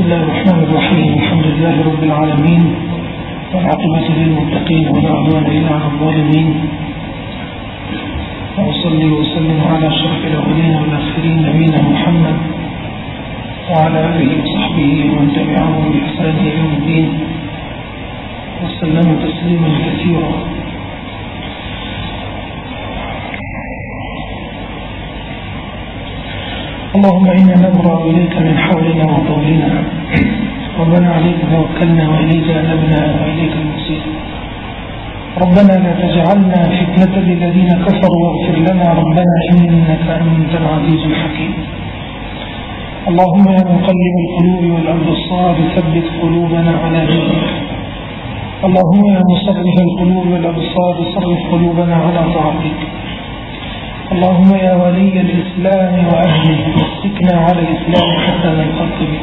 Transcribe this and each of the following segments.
بسم الله الرحمن الرحيم. الحمد لله رب العالمين والعاقبة للمتقين ولا عدوان إلا على الظالمين. وأصلي وأسلم على أشرف الأولين والآخرين نبينا محمد وعلى آله وصحبه ومن تبعهم بإحسان يوم الدين. وسلم تسليما كثيرا. اللهم إنا نبرأ إليك من حولنا وطولنا. ربنا عليك توكلنا وإليك أنبنا وإليك المصير. ربنا لا تجعلنا فتنة للذين كفروا واغفر لنا ربنا إنك أنت العزيز الحكيم. اللهم يا مقلب القلوب والأبصار ثبت قلوبنا على دينك اللهم يا مصرف القلوب والأبصار صرف قلوبنا على طاعتك. اللهم يا ولي الإسلام وأهله مسكنا على الإسلام حتى نلقاك به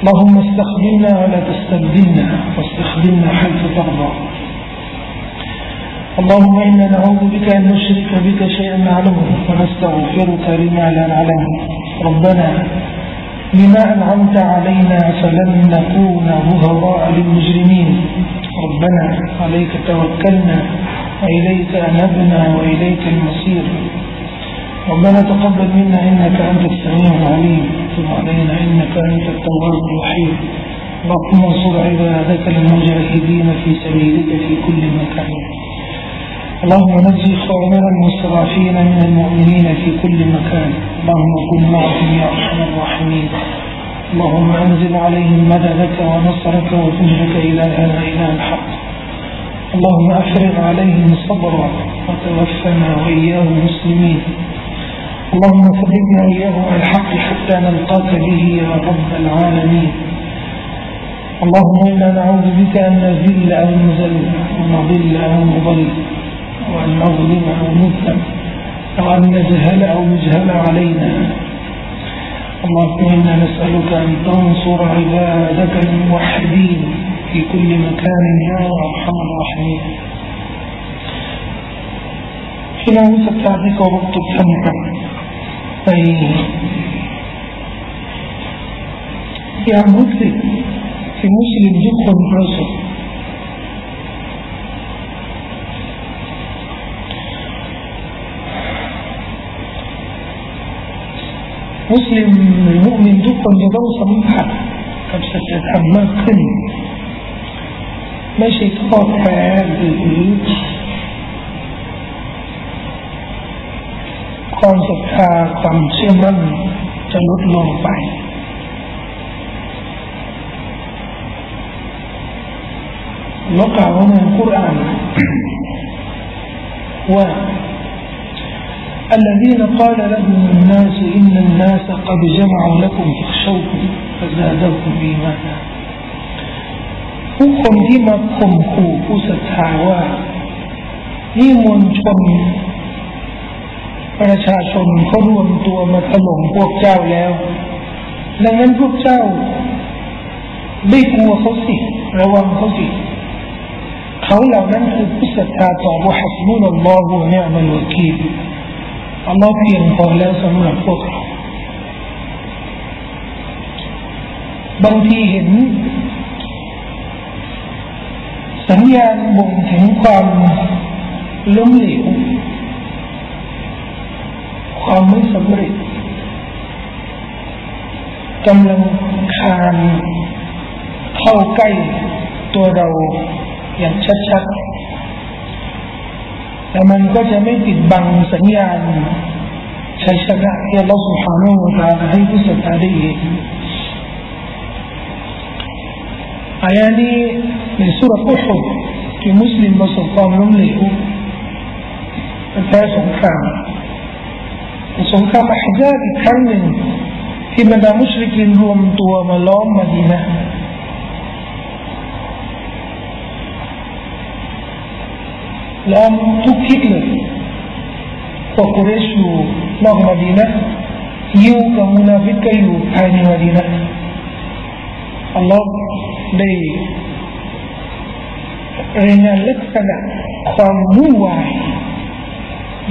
اللهم استخدمنا ولا تستبدلنا واستخدمنا حيث ترضى. اللهم إنا نعوذ بك أن نشرك بك شيئا نعلمه ونستغفرك لما لا نعلمه ربنا بما أنعمت علينا فلن نكون ظهراء للمجرمين. ربنا عليك توكلنا. وإليك أنبنا وإليك المصير. ربنا تقبل منا إنك أنت السميع العليم. تب علينا إنك أنت التواب الرحيم. اللهم انصر عبادك المجاهدين في سبيلك في كل مكان. اللهم نجي إخواننا المستضعفين من المؤمنين في كل مكان. اللهم كن معهم يا أرحم الراحمين. اللهم أنزل عليهم مددك ونصرك وفجرك إلهنا إله الحق. اللهم أفرغ عليهم صبرا وتوفنا وإياهم مسلمين. اللهم إياهم على الحق حتى نلقاك به يا رب العالمين. اللهم إنا نعوذ بك أن نذل أو نزل ونضل أو نضل وأن نظلم أو نظلم أو أن نجهل أو يجهل علينا. اللهم إنا نسألك أن تنصر عبادك الموحدين. في كل مكان يا أرحم الراحمين พี่น้องศรัทธาที่เคารพทุกท่านครับในยามวิกฤตที่มุสลิมทุกคนประสบมุสลิมหรือมุมินทุกคนจะต้องสัมผัสกับสัจธรรมมากขึ้น ไม่ใช่ทอดแท้หรือความศรัทธาความเชื่อมั่นจะลดลงไปแล้วกล่าวว่าในคุรานว่า الذين قال لهم الناس إن الناس قد جمعوا لكم فاخشوهم فزادهم إيمانا ผู้คนที่มาข่มขู่ผู้ศรัทธาว่า นี่มวลชน ประชาชนเขารวมตัวมาถล่มพวกเจ้าแล้ว ดังนั้นพวกเจ้าไม่กลัวเขาสิ ระวังเขาสิ เขาเหล่านั้นคือผู้ศรัทธาต่อบุฮัสมุลลอฮฺวเนี่ยมันวกีลอัลลอฮ์เพียงพอแล้วสำหรับพวกเรา บางทีเห็น สัญญาณบ่งถึงความล้มเหลวความไม่สำเร็จกำลังคานเข้าใกล้ตัวเราอย่างชัดๆแต่มันก็จะไม่ปิดบังสัญญาณชัยชนะที่เราสุภาโนตาให้ผู้ศรัทธาได้เห็นอายานี้ ในสุรอุฮุดที่มุสลิมประสบความล้มเหลวแพ้สงครามสงครามอัฮซาอีกครั้งหนึ่งที่บรรดามุชริกินรวมตัวมาล้อมมาดีนะล้อมทุกทิศเลยพวกกุเรชอยู่นอกมาดีนะยิวกับมุนาฟิกก็อยู่ภายในมาดีนะอัลลอฮ์ได้ เในลักษณะความวุ่นวาย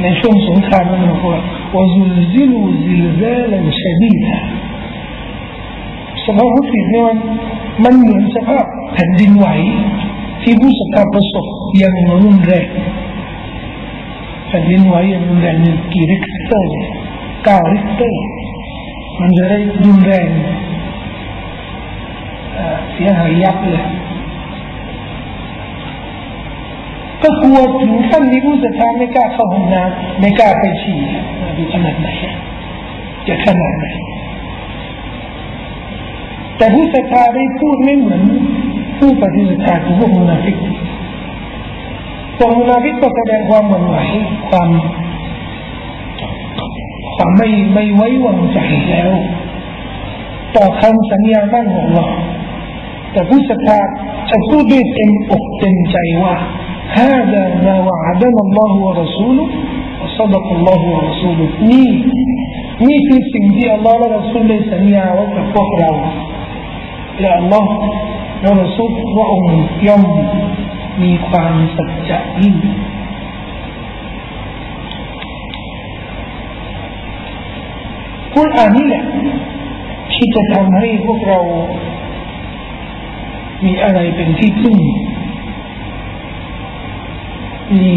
ในช่วงสงครามนั่นก็ว่าซุลซิลูซิลซาลันชดีดสภาพจิตเนี่มันมันเหมือนสภาพแผ่นดินไหวที่ผู้ศรัทธาประสบอย่างรุนแรงแผ่นดินไหวอย่างรุนแรงกี่ริกเตอร์เก้าริกเตอร์มันจะได้รุนแรงเสียหายยับเลย ก็กลัวถึงขั้นนี้ผู้ศรัทธาไม่กล้าเข้าห้องน้ำไม่กล้าไปฉี่ดูขนาดไหนจะขนาดไหนแต่ผู้ศรัทธาได้พูดไม่เหมือน ผู้ปฏิเสธคือพวกมุนาฟิกพวกมุนาฟิกก็แสดงความหวั่นไหวความความไม่ไม่ไว้วางใจแล้ว ต่อคำสัญญาบ้านของเราแต่ผู้ศรัทธาจะพูดด้วยเต็มอกเต็มใจว่า هذا ما وعدنا الله ورسوله وصدق الله ورسوله นี่นี่คือสิ่งที่อัลลอฮ์และรอซูลได้สัญญาไว้กับพวกเราและอัลลอฮ์และรอซูลพระองค์ย่อมมีความสัจจะยิ่งกุรอานนี่แหละที่จะทำให้พวกเรา มีอะไรเป็นที่พึ่ง มี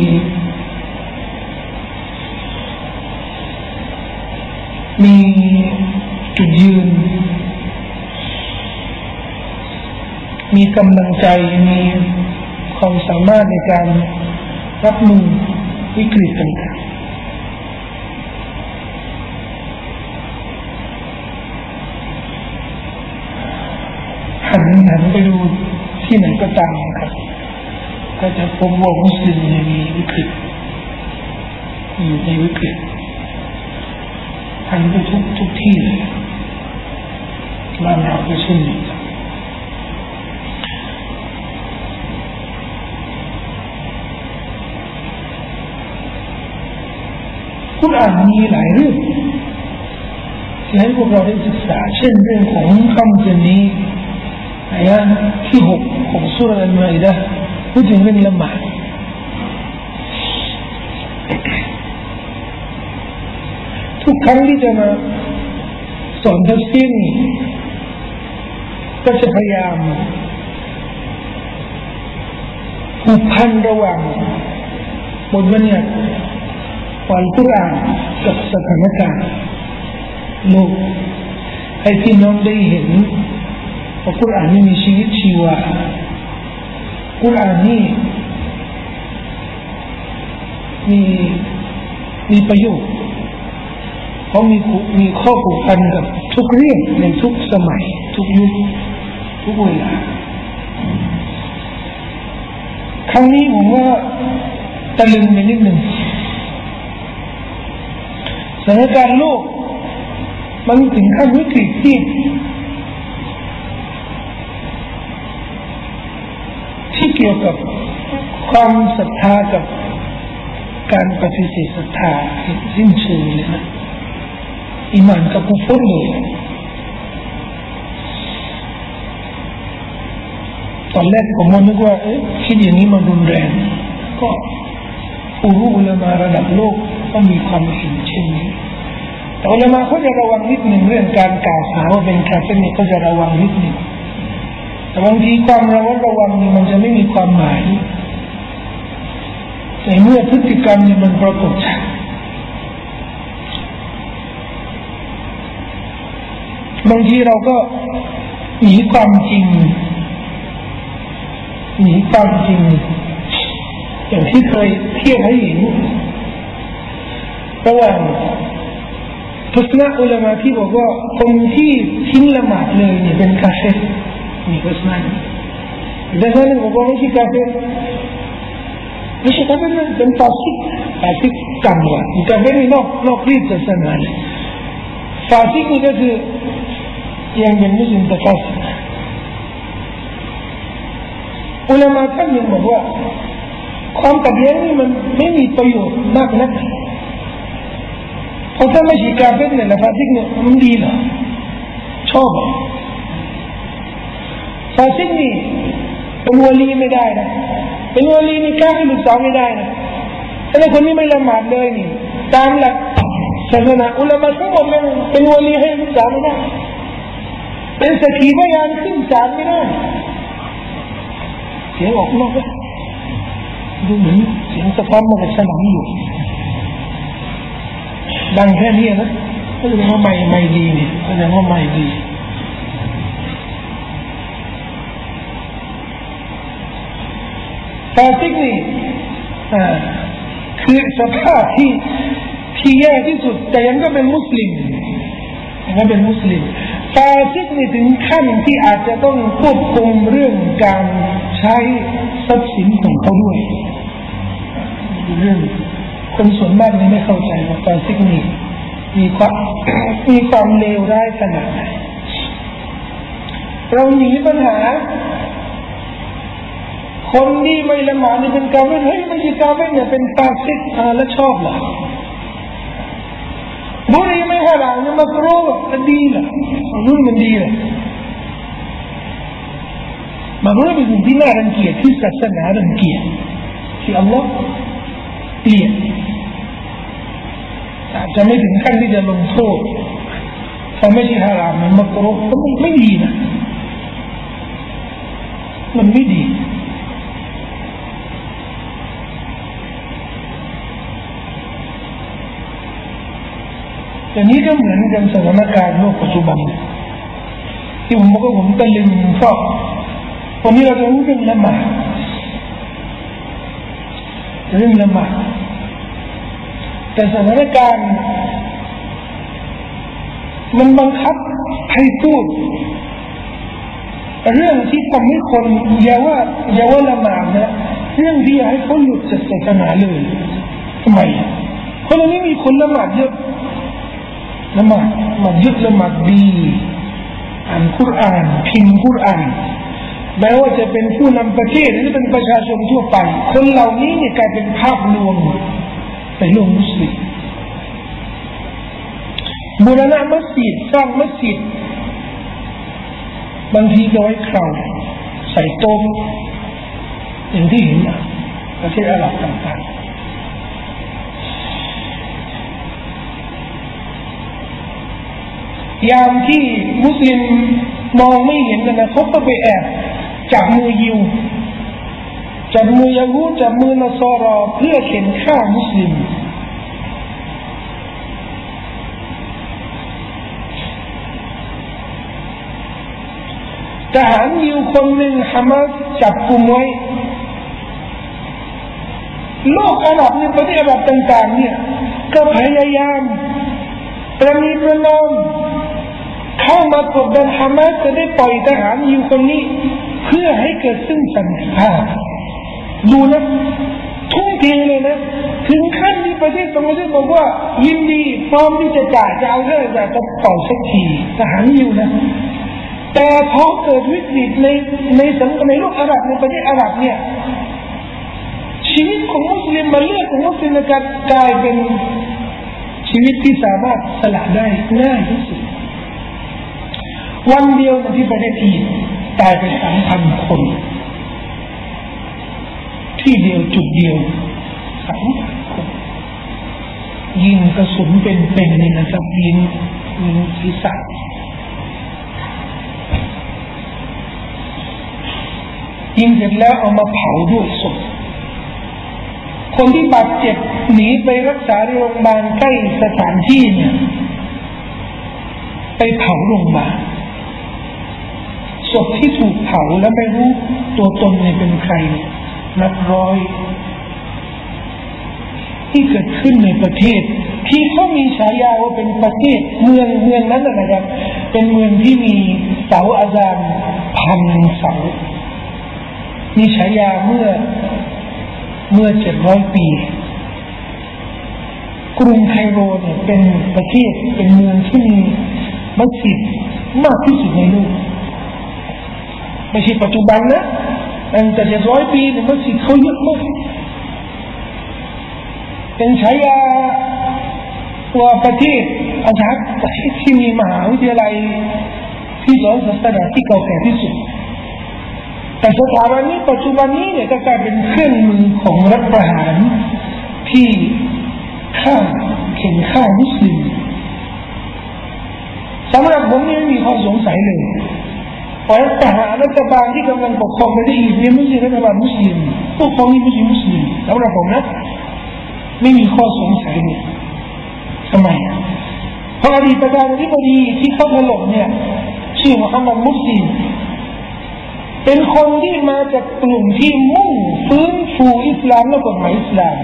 มีจุดยืน มีกำลังใจ มีความสามารถในการรับมือวิกฤตต่างๆหันหันไปดูที่ไหนก็ตามครับ ก็จะพบว่ามุสลิมมีวิกฤตอยู่ในวิกฤตหันไปทุกทุกที่เลยบ้านเราก็เช่นเดียวกันคุณอ่านมีหลายเรื่องที่ให้พวกเราได้ศึกษา เช่นเรื่องของคำเตือนนี้อายะที่หกของสุรอันมาอิดะ พูดถึงเรื่องละหมาดทุกครั้งที่จะมาสอนทัศซีนี่ก็จะพยายามผูกพันระหว่างบทบัญญัติวันกุรอานกับสถานการณ์โลกให้พี่น้องได้เห็นว่ากุรอานนี่มีชีวิตชีวา กุรอานนี่มีมีประโยชน์เพราะมีมีข้อผูกพันกับทุกเรื่องในทุกสมัย ทุกยุคทุกเวลาครั้งนี้ผมว่าตะลึงไปนิดหนึ่งสถานการณ์โลกมันถึงขั้นวิกฤตที่ที่ เกี่ยวกับความศรัทธากับการปฏิเสธศรัทธาสิ้นเชิงเลยนะอิมานกับกุฟรเลยตอนแรกผมมนึกว่าเอ๊ะคิดอย่างนี้มันรุนแรงก็ผู้รู้อุลามาระดับโลกก็มีความเห็นเช่นนี้แต่อุลามาเขาจะระวังนิดหนึ่งเรื่องการกล่าวหาว่าเป็นคาเฟ่นี่เขาจะระวังนิดหนึ่ง บางทีความระวังระวังนี่มันจะไม่มีความหมายในเมื่อพฤติกรรมนี่มันปรากฏชัดบางทีเราก็หนีความจริงหนีความจริงอย่างที่เคยเทียบให้เห็นระหว่างทัศนะอุลามาที่บอกว่าคนที่ทิ้งละหมาดเลยเนี่ยเป็นกาเฟ ไม่ใช่คาเฟ่นั่นเป็นฟาสิกฟาสิกกันวะกาเฟรนี่นอกนอกรีตศาสนาเลยฟาซิกนี่ก็คือยังเป็นมุสลิมแต่ฟาซิกอุลามาท่านยังบอกว่าความขัดแย้งนี่มันไม่มีประโยชน์มากนักเพราะถ้าไม่ใช่กาเฟรเนี่ยนะฟาซิกเนี่ยมันดีเหรอชอบ ฟาซิกนี่เป็นวะลีย์ไม่ได้นะเป็นวลีนี่ก้าให้ลูกสาวไม่ได้นะถ้าคนนี้ไม่ละหมาดเลยนี่ ตามหลักศาสนาอุลามะทั้งหมดเลยเป็นวลีให้ลูกสาวไม่ได้เป็นสกีพยานขึ้นศาลไม่ได้เสียงออกนอกดูเหมือนเสียงสะท้อนมาจากสนามอยู่ดังแค่นี้นะก็แสดงว่าไม่ไม่ดีนี่แสดงว่าไม่ดี ฟาซิกนี่คือสภาพที่ที่แย่ที่สุด แต่ยังก็เป็นมุสลิมยังก็เป็นมุสลิมฟาซิกนี่ถึงขั้นที่อาจจะต้องควบคุมเรื่องการใช้ทรัพย์สินของเขาด้วย เรื่องคนส่วนมากนี่ไม่เข้าใจว่าฟาซิกนี่มีความมีความเลวร้ายขนาดไหนเราหนีปัญหา คนที่ไม่ละหมาดนี่เป็นกาเฟรเฮ้ยไม่ใช่กาเฟรเนี่ยเป็นฟาซิกอ่าแล้วชอบเหรอบุรีไม่ฮาลาลเนี่ยมากรูมันดีเหรอรุ่นมันดีเหรอมารู้เป็นสิ่งที่น่ารังเกียจที่ศาสนารังเกียจที่อัลลอฮ์เกลียดอาจจะไม่ถึงขั้นที่จะลงโทษเพราไม่ใช่ฮารามมันมากรุก็ไม่ดีนะมันไม่ดี แต่นี้ก็เหมือนกันสถานการณ์โลกปัจจุบันที่ผมบอกว่าผมตะลึงเพราะวันนี้เราจะรู้เรื่องละหมาดเรื่องละหมาดแต่สถานการณ์มันบังคับให้พูด เรื่องที่ทำให้คนอย่าว่าอย่าว่าละหมาดนะเรื่องที่ให้เขาหลุดจากศาสนาเลยทำไมเพราะตอนนี้มีคนละหมาดเยอะ ละหมาดมายอะละหมาดดีอ่านคุรานพิมพ์คุรานแม้ว่าจะเป็นผู้นำประเทศหรือเป็นประชาชนทั่วไป คนเหล่านี้เนี่ยกลายเป็นภาพลวงในโลกมุสลิมบูรณะมัสยิดสร้างมัสยิดบางทีก็ไว้คราวใส่โต๊ะอย่างที่เห็นประเทศอาหรับต่าง ยามที่มุสลิมมองไม่เห็นนะเขาก็ไปแอบจับมือยิวจับมือยาฮูจับมือนสรอเพื่อเข็นฆ่ามุสลิมทหารยิวคนหนึ่งฮามาสจับกุมไว้โลกอาหรับในประเทศอาหรับต่าง ๆ เนี่ย ก็พยายามประนีประนอม เข้ามากดดันฮามาสจะได้ปล่อยทหารยิวคนนี้ เพื่อให้เกิดซึ่งสันติภาพดูนะทุ่มเทเลยนะ ถึงขั้นที่ประเทศตรงนี้บอกว่า ยินดีพร้อมที่จะจ่ายจะเอาเรื่องจะจะปล่อยสักทีทหารยิวนะ แต่พอเกิดวิกฤตในในสังคมในโลกอาหรับในประเทศอาหรับเนี่ยชีวิตของมุสลิมมาเลือกของมุสลิมการกลายเป็นชีวิตที่สามารถสละได้ง่ายที่สุด วันเดียวที่ประเทศอียิปต์ตายไปสามพันคน ที่เดียวจุดเดียวสามคนยิงกระสุนเป็นๆนี่นะครับยิงยิงศีรษะยิงเสร็จแล้วเอามาเผาด้วยศพคนที่บาดเจ็บหนีไปรักษาโรงพยาบาลใกล้สถานที่เนี่ย ไปเผาโรงพยาบาล ศพที่ถูกเผาแล้วไม่รู้ตัวตนเนี่ยเป็นใครนับร้อย ที่เกิดขึ้นในประเทศ ที่เขามีฉายาว่าเป็นประเทศเมืองเมืองนั้นนะครับ เป็นเมืองที่มีเสาอาจารย์พันเสามีฉายาเมื่อเมื่อเจ็ดร้อยปี กรุงไคโรเนี่ยเป็นประเทศเป็นเมืองที่มีมัสยิดมากที่สุดในโลก ไม่ใช่ปัจจุบันนะตั้งแต่เจ็ดร้อยปีเนี่ยมัสยิดเขาเยอะมากเป็นฉายาว่าประเทศอาจาประเทศที่มีมหาวิทยาลัยที่สอนศาสนาที่เก่าแก่ที่สุด แต่สถาบันนี้ปัจจุบันนี้เนี่ยก็กลายเป็นเครื่องมือของรัฐประหารที่ฆ่าเข็นฆ่ามุสลิมสำหรับผมนี่ไม่มีข้อสงสัยเลย เพราะทหารรัฐบาลที่กำลังปกครองประเทศอียิปต์นี่ไม่ใช่รัฐบาลมุสลิมปกครองนี่ไม่ใช่มุสลิมสำหรับผมนะไม่มีข้อสงสัยเลยทำไมเพราะอดีตประธานาธิบดีที่เขาถล่มเนี่ยชื่อมุฮัมมัดมุสลิมเป็นคนที่มาจากกลุ่มที่มุ่งฟื้นฟูอิสลามและกฎหมายอิสลาม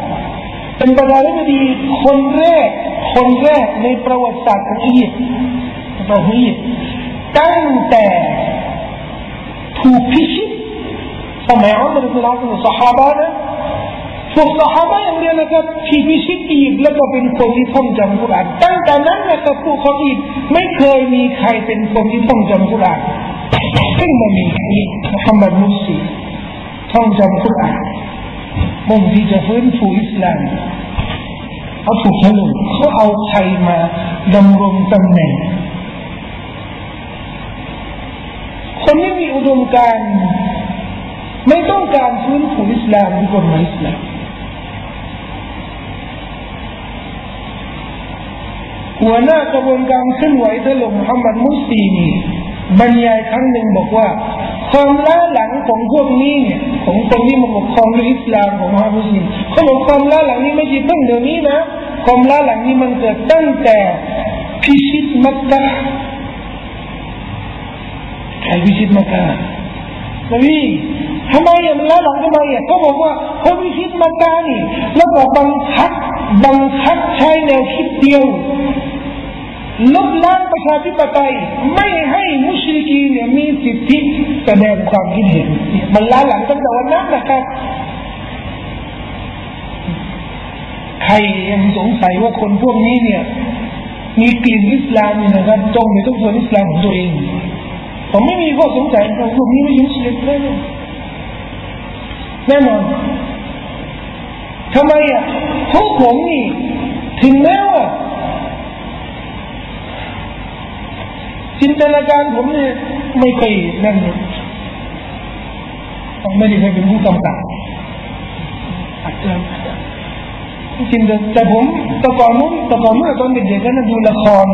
เป็นประธานาธิบดีคนแรก คนแรกในประวัติศาสตร์ของอียิปต์ประเทศตั้งแต่ ถูกพิชิตสมัยอัลลอฮฺสุลต่านสหายนะพวกสหายอย่างเดียวนะครับที่พิชิตอียิปต์แล้วก็เป็นคนที่ท่องจำกุรอานตั้งแต่นั้นนะครับพวกเขาอีกไม่เคยมีใครเป็นคนที่ท่องจำกุรอานเพิ่งมามีมุฮัมมัดมุสลิมท่องจำกุรอานมุ่งที่จะฟื้นฟูอิสลามเขาถูกถล่มเขาเอาใครมาดำรงตำแหน่ง คนที่มีอุมการ ไม่ต้องการฟื้นฟูอิสลามหรือกฎหมายอิสลามหัวหน้ากระบวนการเคลื่อนไหวถล่มมุฮัมมัดมุสลีมีบรรยายครั้งหนึ่งบอกว่าความล้าหลังของพวกนี้เนี่ยของคนที่มาปกครองอิสลามของมุฮัมมัดมุสลิมเขาบอกความล้าหลังนี้ไม่ใช่เพิ่งเดี๋ยวนี้นะความล้าหลังนี้มันเกิดตั้งแต่พิชิตมักกะ ใครพิชิตมักกะนบีทำไมอะมันล้าหลังทำไมอะเขาบอกว่าเขาพิชิตมักกะนี่แล้วก็บังคับบังคับใช้แนวคิดเดียวลบล้างประชาธิปไตยไม่ให้มุชลิกีเนี่ยมีสิทธิแสดงความคิดเห็น มันล้าหลังตั้งแต่วันนั้นนะครับใครยังสงสัยว่าคนพวกนี้เนี่ย มีกลิ่นอิสลามนี่นะครับจงไปต้องคนอิสลามของตัวเอง ผมไม่มีข้อสงสัยว่าพวกนี้ไม่ยุ่งเสียแน่นอนแน่นอนทำไมอะพวกผมนี่ถึงแม้ว่าจินตนาการผมเนี่ยไม่เคยนั่นเลยไม่ได้เคยเป็นผู้กำกับอาจจะจริงแต่ผมต่ก่อนนู้นต่ก่อนเมื่อตอนเด็กๆก็นั่งดูละคร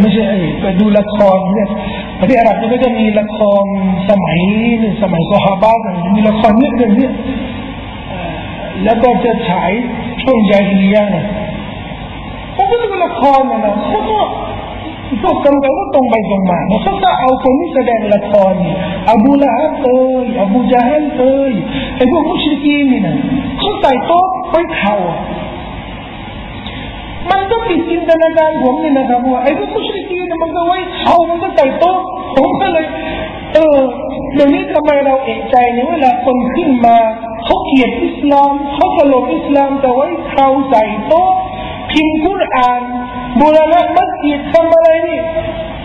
ไม่ใช่ไปดูละครเนี่ยประเทศอาหรับก็จะมีละครสมัยนึ่งสมัยซอฮาบะกันมีละครเรื่องนึงเนี่ยแล้วก็จะฉายช่วงยาฮิลียะเนี่ยเขาก็ดูละครนะนะเขาก็พวกกำกับก็ตรงไปตรงมาเขาก็เอาคนที่แสดงละครอบูละฮับเอ้ยอบูจาฮันเอ้ยไอ้พวกมุชริกีนี่นะเขาใส่โต๊ะไปเข่า มันก็ติดจินตนาการผมนี่นะครับว่าไอ้พวกมุชริกีนี่มันก็ไว้เขามันก็ใส่โต๊ะผมก็เลยเออเดี๋ยวนี้ทำไมเราเอกใจเนี่ยเวลาคนขึ้นมาเขาเกลียดอิสลามเขากลบอิสลามแต่ไว้เขาใส่โต๊ะพิมพ์คุรานบูรณะมัสยิดทำอะไรนี่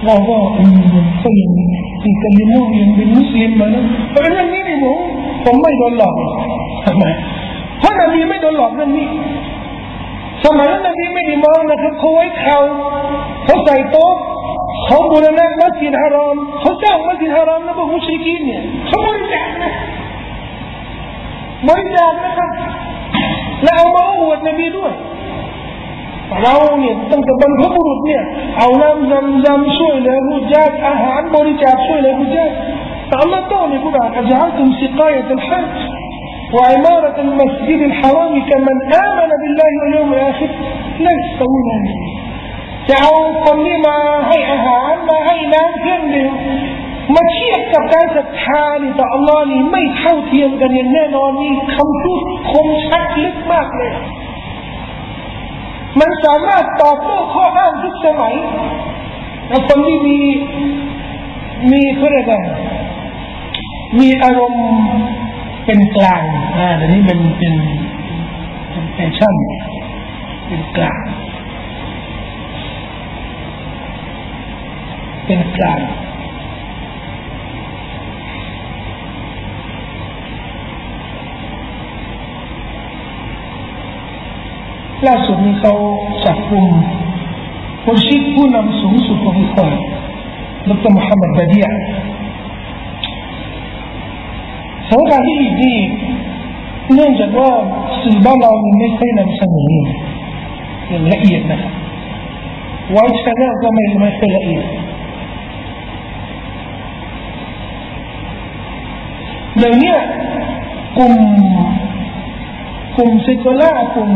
เราก็อืมก็ยังมีกันยังมุยังเป็นมุสลิมมานะแต่เรื่องนี้นี่ผมผมไม่โดนหลอกทำไมเพราะนบีไม่โดนหลอกเรื่องนี้ สมัยนั้นนบีไม่ได้มองนะครับเขาไว้เขาเขาใส่โต๊ะเขาบูรณะมัสยิดฮารอมเขาเจ้ามัสยิดฮารอมแล้วพวกมุชริกีนเนี่ยเขาบริจาคนะบริจาคนะครับและเอามาอวดนบีด้วยเราเนี่ยตั้งแต่บรรพบุรุษเนี่ยเอาน้ำจำจำช่วยเหลือผู้จากอาหารบริจาคช่วยเหลือผู้จากแต่อัลลอฮ์ต้องเนี่ยกูบอกอาจารย์ถึงสิกายถึงฮัจ ให้อาหารมาให้น้ำเครื่องดื่มมาเทียบกับการศรัทธานี่ต่ออัลลอฮ์นี่ไม่เท่าเทียมกันอย่างแน่นอนนี่คำพูดคมชัดลึกมากเลย มันสามารถตอบโต้ข้ออ้างทุกสมัยแล้วคนที่มีมีเขาเรียกว่ามีอารมณ์ เป็นกลางอ่าแต่นี้เป็นเป็นเป็นแฟชั่นเป็นกลาง เป็นกลางล่าสุดนี้เขาจับกลุ่มผู้ชิดผู้นำสูงสุดของอิสลามดรมุฮัมมัดบดีย สถานการที่อีกนี่เนื่องจากว่าสื่อบ้านเราไม่ค่อยนำเสนออย่างละเอียดนะครับไว้ชแนลก็ไม่ไม่ค่อยละเอียดเดี๋ยวนี้กลุ่มกลุ่มเซกลากลุ่ม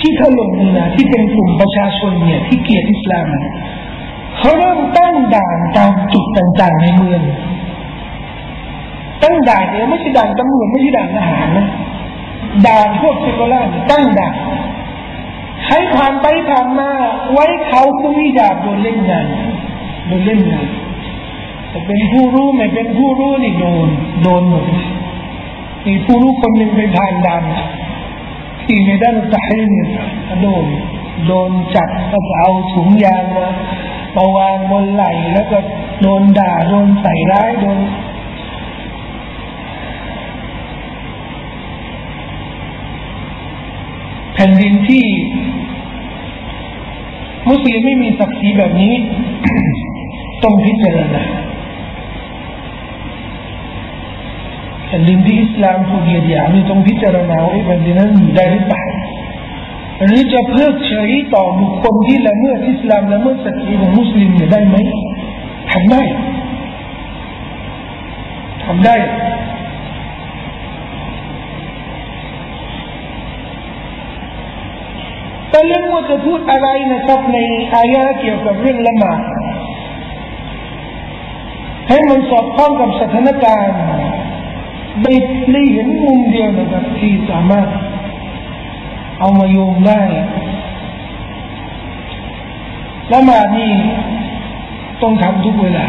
ที่ถล่มนี่นะที่เป็นกลุ่มประชาชนเนี่ยที่เกลียดอิสลามเขาเริ่มตั้งด่านตามจุดต่างๆในเมือง ตั้งด่านเนี่ยไม่ใช่ด่านตำรวจไม่ใช่ด่านทหารนะด่านพวกเซกลาตั้งด่านใครผ่านไปผ่านมา ไว้เขาคุมีดาบโดนเล่นงานโดนเล่นงานแต่เป็นผู้รู้ไม่เป็นผู้รู้นี่โดนโดนหมดมีผู้รู้คนหนึ่งไปผ่านด่านที่ในด้านตะฮินโดนโดนจับก็จะเอาถุงยางมามาวางบนไหล่แล้วก็โดนด่าโดนใส่ร้ายโดนแผ่นดินที่ มุสลิมไม่มีศักดิ์ศรีแบบนี้ ต้องพิจารณาแผ่นดินที่อิสลามถูกเหยียดหยามนี่ต้องพิจารณาว่าแผ่นดินนั้นอยู่ได้หรือเปล่าหรือจะเพิกเฉยต่อบุคคลที่ละเมิดอิสลามละเมิดศักดิ์ศรีของมุสลิมได้ไหมทำได้ทำได้ แต่เรื่องว่าจะพูดอะไรนะครับในอายะเกี่ยวกับเรื่องละหมาดให้มันสอดคล้องกับสถานการณ์ได้ได้เห็นมุมเดียวนะครับที่สามารถเอามาโยงได้ละหมาดนี่ต้องทำทุกเวลา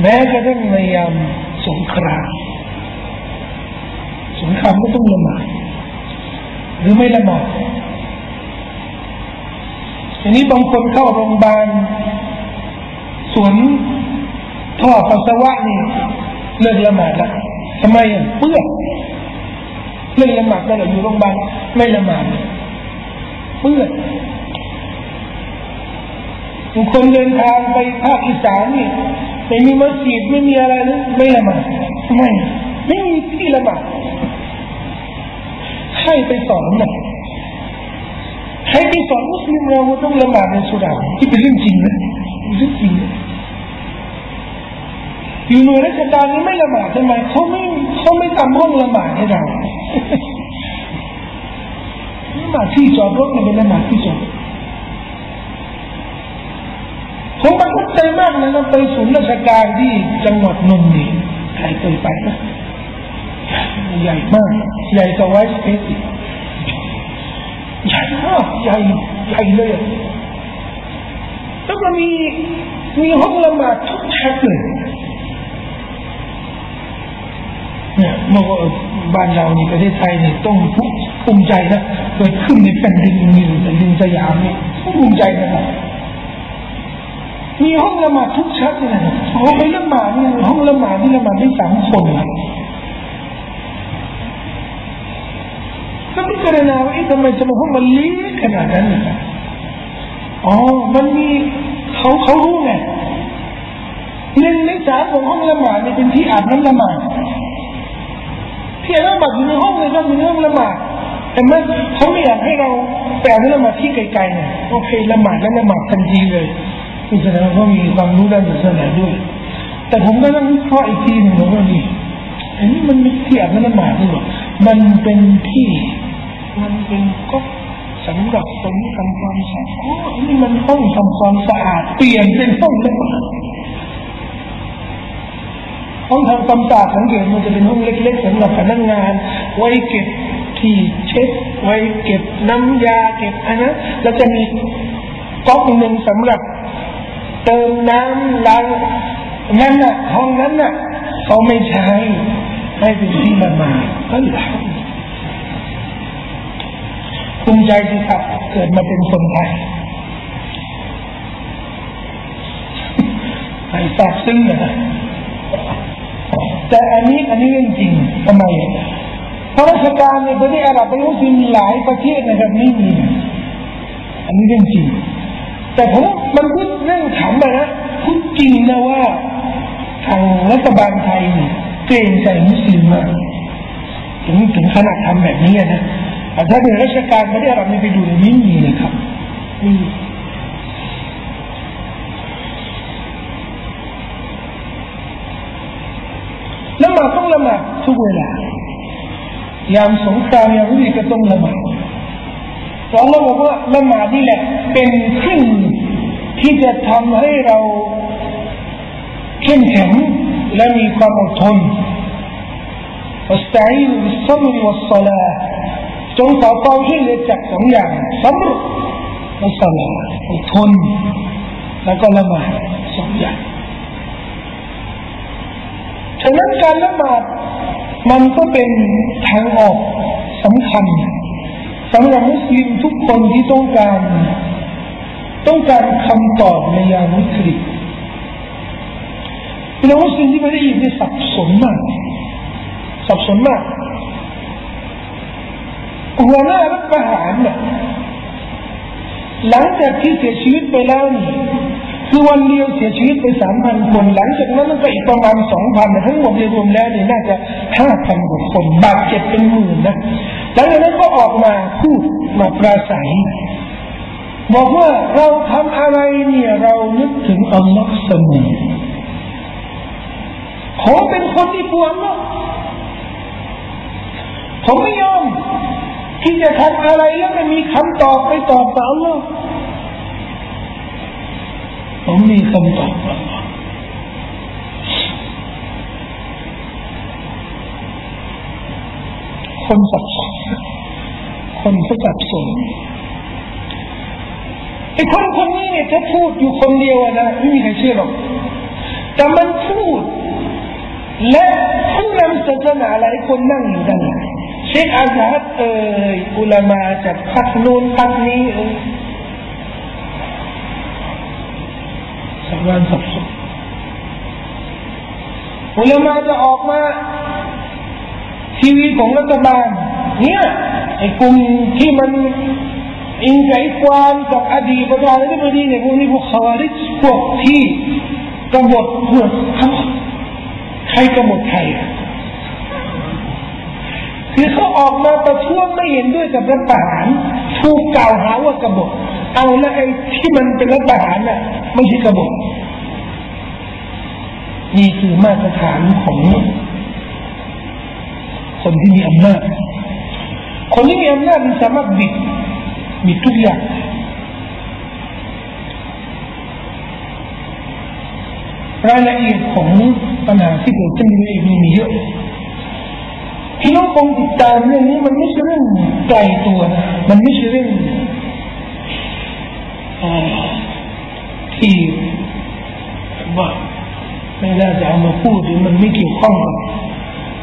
แม้กระทั่งในยามสงครามสงครามก็ต้องละหมาด หรือไม่ละหมาดอันนี้บางคนเข้าโรงพยาบาลสวนท่อปัสสาวะนี่เลิกละหมาดละทำไมอะเปื้อนเลิกละหมาดก็เลยอยู่โรงพยาบาลไม่ละหมาดเปื้อนบางคนเดินทางไปภาคอีสานนี่ไม่มีมัสยิดไม่มีอะไรเลยไม่ละหมาดทำไมไม่มีที่ละหมาด ให้ไปสอนนะให้ไปสอนมุสลิมเราต้องละหมาดในสุดาที่เป็นเรื่องจริงนะเรื่องจริงอยู่หน่วยราชการนี้ไม่ละหมาดทำไมเขาไม่เขาไม่ทำห้องละหมาดให้เราละหมาดที่จอดรถมันเป็นละหมาดที่จอดผมประทับใจมากนะไปศูนย์ราชการที่จังหวัดนนท์นี่ใครเคยไปนะ ใหญ่มากใหญ่กว่าไวส์เอสใหญ่มากใหญ่ใหญ่เลยแล้วก็มีมีห้องละหมาดทุกชั้นเลยเนี่ยเมื่อบ้านเรานี่ประเทศไทยเนี่ยต้องภูมิใจนะเกิดขึ้นในแผ่นดินนี้แผ่นดินสยามนี่ภูมิใจนะครับมีห้องละหมาดทุกชั้นเลยโอ้ไปละหมาดนี่ห้องละหมาดที่ละหมาดได้สามคน ก็พิจารณาว่าทำไมจะมาห้องมันเล็กขนาดนั้นอ๋อ มันมีเขาเขารู้ไงหนึ่งในสามของห้องละหมาดนี่เป็นที่อาบน้ำละหมาดที่อาบน้ำละหมาดอยู่ในห้องเลยครับอยู่ในห้องละหมาดแต่มันเขาไม่อยากให้เราแปลละหมาดที่ไกลๆเนี่ยโอเคละหมาดแล้วละหมาดทันทีเลยนี่แสดงว่ามีความรู้ด้านศาสนาด้วย แต่ผมก็ต้องวิเคราะห์อีกทีหนึ่งว่านี่อันนี้มันไม่ที่อาบน้ำละหมาดนี่หรอ มันเป็นที่ มันเป็นก็สำหรับคนที่ทำความสะอาดอ๋อนี่มันต้องทำความสะอาดเปลี่ยนเป็นห้องละหมาดห้องทำความสะอาดสังเกตมันจะเป็นห้องเล็กๆสำหรับพนักงาน ไว้เก็บที่เช็ด ไว้เก็บน้ำยาเก็บอันนั้นแล้วจะมีก๊อกหนึ่งสำหรับเติมน้ำล้างนั่นน่ะห้องนั้นน่ะเขาไม่ใช้ ให้เป็นที่ละหมาก็เหลือภูมิใจที่ครับเกิดมาเป็นคนไทยไอ้ทราบซึ้งนะแต่อันนี้อันนี้เรื่องจริงทำไมเพราะราชการในประเทศอาหรับเป็นมุสลิมหลายประเทศนะครับไม่มีอันนี้เรื่องจริง แต่ผมมันพูดเรื่องขำนะพูดจริงนะว่าทางรัฐบาลไทยเกรงใจมุสลิมมากถึงถึงขนาดทำแบบนี้นะแต่ถ้าเป็นราชการประเทศอาหรับไม่ไปดูในนี้มีเลยครับมีละหมาดต้องละหมาดทุกเวลายามสงครามยามวิก็ต้องละหมาดเพราะเราบอกว่าละหมาดนี่แหละ เป็นเครื่องที่จะทำให้เราเข้มแข็ง และมีความอดทนอัสตัยบิสซัมรวัสซาลาจงขอความช่วยเหลือจากสองอย่างซับรวัสซาลาอดทนและก็ละหมาดสองอย่างฉะนั้นการละหมาดมันก็เป็นทางออกสำคัญสำหรับมุสลิมทุกคนที่ต้องการ ต้องการคำตอบในยามวิกฤต พี่น้องมุสลิมที่ไม่ได้ยินได้สับสนมาก สับสนมาก หัวหน้ารัฐประหารเนี่ยหลังจากที่เสียชีวิตไปแล้วนี่คือวันเดียวเสียชีวิตไปสามพันคน หลังจากนั้นก็อีกประมาณสองพันทั้งหมดรวมแล้วเนี่ยน่าจะห้าพันกว่าคนบาดเจ็บเป็นหมื่นนะหลังจากนั้นก็ออกมาพูดมาปราศัย บอกว่าเราทำอะไรเนี่ยเรานึกถึงอัลลอฮ์เสมอ ขอเป็นคนที่ปวดนะผมไม่ยอมที่จะทำอะไรแล้วไม่มีคำตอบไปตอบต่ออัลลอฮ์ผมมีคำตอบคนสับสนคนเขาสับสนไอ้คนคนนี้เนี่ยถ้าพูดอยู่คนเดียวนะไม่มีใครเชื่อหรอกแต่มันพูด และผู้นำศาสนาหลายคนนั่งอยู่ด้านหลังเชคอาซาดเอ่ยอุลามาจากพักนู้นพักนี้เอ่ยสักวันสับสนอุลามาจะออกมา ทีวีของรัฐบาลเนี่ยไอ้กลุ่มที่มันอิงใจความกับอดีตประธานาธิบดีเนี่ยพวกนี้พวกขวาริชพวกที่กบฏพวก ใครกบฏใครคือเขาออกมาประท้วงไม่เห็นด้วยกับรัฐประหารถูกกล่าวหาว่ากบฏเอาละไอ้ที่มันเป็นรัฐประหารน่ะไม่ใช่กบฏนี่คือมาตรฐานของคนที่มีอำนาจคนที่มีอำนาจมันสามารถบิดมีทุกอย่าง รายละเอียดของปัญหาที่เกิดขึ้นในอีมีเยอะพี่น้องคงติดตามเรื่องนี้มันไม่ใช่เรื่องไกลตัว มันไม่ใช่เรื่องที่ว่าไม่น่าจะเอามาพูดหรือมันไม่เกี่ยวข้องกับ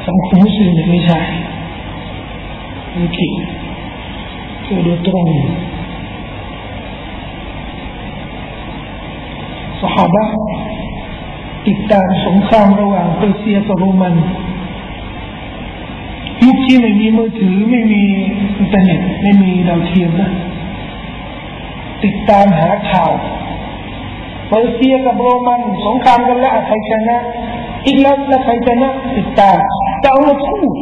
สังคมมุสลิมไม่ใช่ไม่เกี่ยวโดยตรงสหาย ติดตามสงครามระหว่างเปอร์เซียกับโรมัน ยุคที่ไม่มีมือถือไม่มีอินเทอร์เน็ตไม่มีดาวเทียมนะ ติดตามหาข่าวเปอร์เซียกับโรมันสงครามกันแล้วใครชนะอีกแล้วแล้วใครชนะติดตามแต่เอามาพูด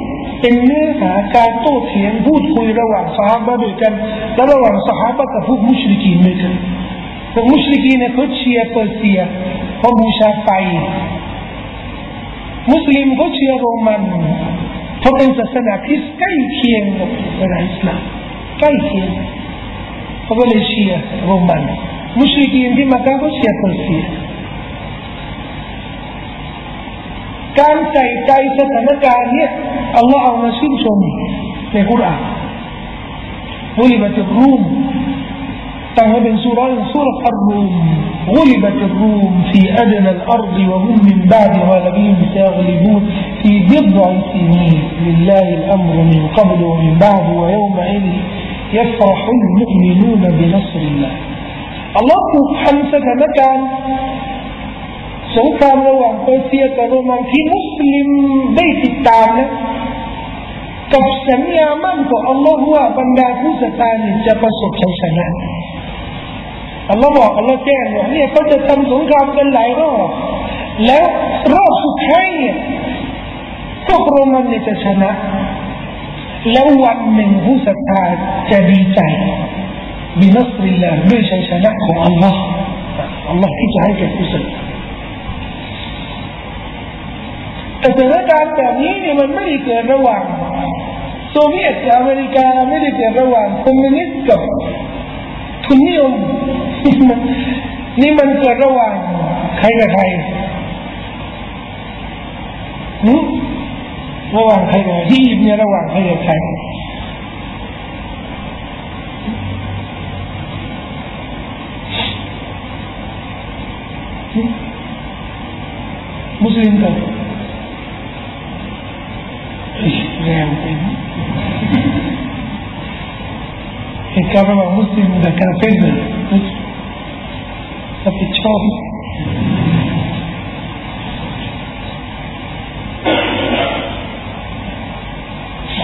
เป็นเนื้อหาการโต้เถียงพูดคุยระหว่างสหายด้วยกัน และระหว่างสหายกับพวกมุชลิกีนด้วยกันพวกมุชลิกีนเนี่ยเขาเชียร์เปอร์เซีย เขาบูชาไฟ มุสลิมเขาเชียร์โรมันเพราะเป็นศาสนาที่ใกล้เคียงกับศาสนาอิสลามใกล้เคียงเขาก็เลยเชียร์โรมันมุชลิกีนที่มาก้าก็เชียร์เปอร์เซียการใส่ใจสถานการณ์เนี่ยอัลลอฮ์เอามาชื่นชมในกุรอานวุลิ บัตรูมตั้งให้เป็นสุราสุรอัลรูม غلبت الروم في أدنى الأرض وهم من بعد غلبهم سيغلبون في بضع سنين لله الأمر من قبل ومن بعد ويومئذ يفرح المؤمنون بنصر الله الله سبحانه مكان สงครามระหว่างเปอร์เซียกับโรมันที่มุสลิมได้ติดตามนะกับสัญญามั่นของอัลลอฮ์ว่าบรรดาผู้ศรัทธาจะประสบชัยชนะ อัลลอฮ์บอกอัลลอฮ์แจ้งว่าเนี่ยเขาจะทำสงครามกันหลายรอบแล้วรอบสุดท้ายเนี่ยพวกโรมันจะชนะ แล้ววันหนึ่งผู้ศรัทธาจะดีใจบินัสริลลาด้วยชัยชนะของอัลลอฮ์อัลลอฮ์ที่จะให้แก่ผู้ศรัทธาแต่สถานการณ์แบบนี้เนี่ยมันไม่ได้เกิดระหว่างโซเวียตกับอเมริกาไม่ได้เกิดระหว่างคอมมิวนิสต์กับ ทุนนิยมนี่มันเกิดระหว่างใครกับใครระหว่างใครกับที่เนี่ยระหว่างใครกับใครมุสลิมกันแรงไป เหตุการณ์ระหว่างมุสลิมกับกาเฟ่เนี่ยรับผิดชอบ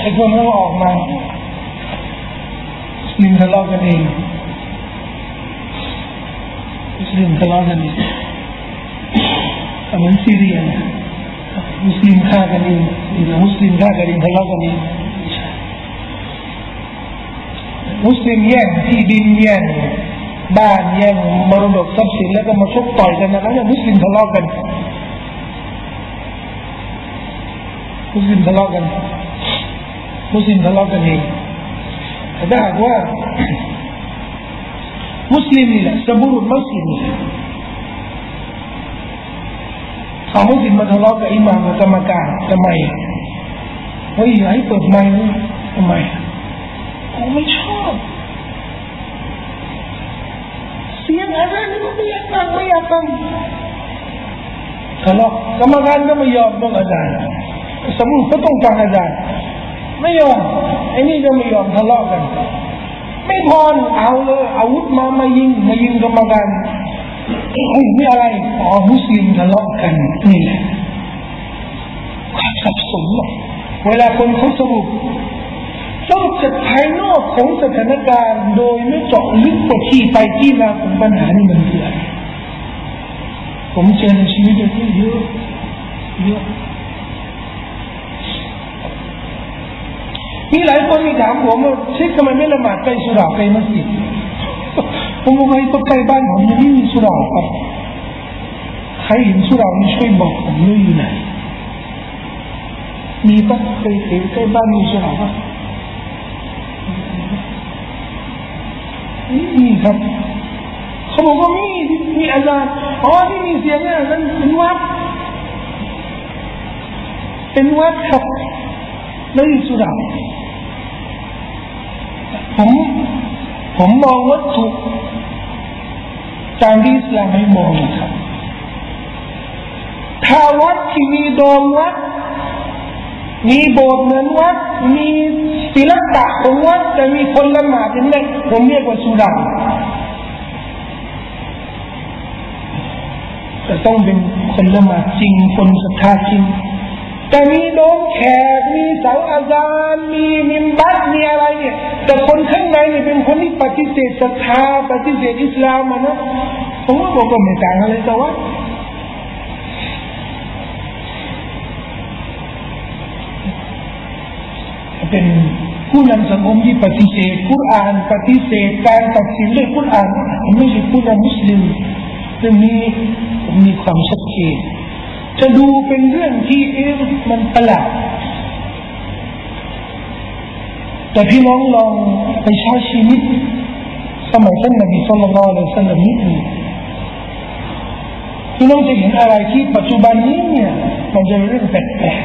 ไอ้คนนั้นออก มุสลิมแย่งที่ดินแย่งบ้านแย่งมรดกทรัพย์สินแล้วก็มาชกต่อยกันนะแล้วมุสลิมทะเลาะกันมุสลิมทะเลาะกันมุสลิมทะเลาะกันเองแต่ถ้าหากว่ามุสลิมนี่แหละสบุรุษมุสลิมนี่เขามุสลิมมาทะเลาะกับอิหม่ามกับกรรมการทำไมเฮ้ยให้เปิดไมค์ทำไมผมไม่ เสียงอะไรไม่อยากฟังไม่อยากฟังทะเลาะกรรมการก็ไม่ยอมต้องอาจารย์สมุนก็ต้องฟังอาจารย์ไม่ยอมไอ้นี่ก็ไม่ยอมทะเลาะกัน ไม่พอเอาเลยอาวุธมามายิงมายิงกรรมการเฮ้ยนี่อะไรอ๋อมุสลิมทะเลาะกันนี่แหละความสับสนเวลาคนเขาสรุป ต้องจากภายนอกของสถานการณ์ โดยไม่เจาะลึกกว่าที่ไปที่มาของปัญหานี่มันคืออะไรผมเจอในชีวิตเยอะเยอะมีหลายคนมีถามผมว่าเช็คทำไมไม่ละหมาดใกล้สุราใกล้มัสยิดผมบอกให้ก็ใกล้บ้านผมยังไม่มีสุราครับใครเห็นสุรานี่ช่วยบอกผมด้วยอยู่ไหนมีปะเคยเห็นใกล้บ้านมีสุราปะ นี่ครับเขาบอกว่ามีมีอาจารย์อ๋อที่มีเสียงเนี่ยนั่นเป็นวัดเป็นวัดครับไม่มีสุราผมผมมองวัตถุตามที่อิสลามให้มองนะครับถ้าวัดที่มีโดมวัด มีโบสถ์เหมือนวัดมีศิลปะของวัดจะมีคนละหมาดเป็นไงผมเรียกว่าสุราจะต้องเป็นคนละหมาดจริงคนศรัทธาจริงแต่มีโดมแขกมีเสาอาจารย์มีมิมบัตมีอะไรเนี่ยแต่คนข้างในเนี่ยเป็นคนที่ปฏิเสธศรัทธาปฏิเสธอิสลามนะผมว่าบอกก็ไม่ต่างอะไรแต่ว่า เป็นผู้นำสังคมที่ปฏิเสธคุรานปฏิเสธการตัดสินเรื่องคุรานผมไม่ใช่ผู้นำมุสลิมเรื่องนี้ผมมีความชัดเจนจะดูเป็นเรื่องที่เอ๊ะมันประหลาดแต่พี่น้องลองไปใช้ชีวิต สมัยท่านนบีสุลต่านละสัลลัมนิดนึงพี่น้องจะเห็นอะไรที่ปัจจุบันนี้เนี่ย มันจะเรื่องแปลกแปลก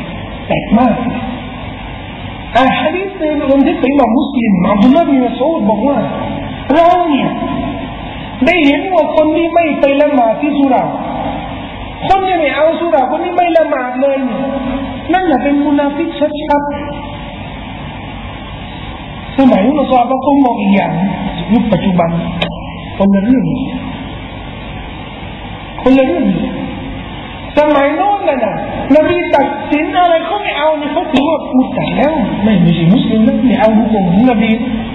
แปลกมาก อะฮะดีษในบันทึกของอิหม่ามมุสลิมอับดุลลาห์บินมัสอูดบอกว่าเราเนี่ยได้เห็นว่าคนที่ไม่ไปละหมาดที่สุราคนที่ไม่เอาสุราคนที่ไม่ละหมาดเลยนั่นแหละเป็นมุนาฟิกชัดๆสมัยอุลซาบะเขามองอีกอย่างยุคปัจจุบันคนละเรื่องคนละเรื่อง สมัยโน้นน่ะนะนบีตัดสินอะไรเขาไม่เอาเนี่ยเขาถือว่ามุสลิมแล้วไม่ม่ใช่มุสลิมนะไม่เอาหุกมของนบี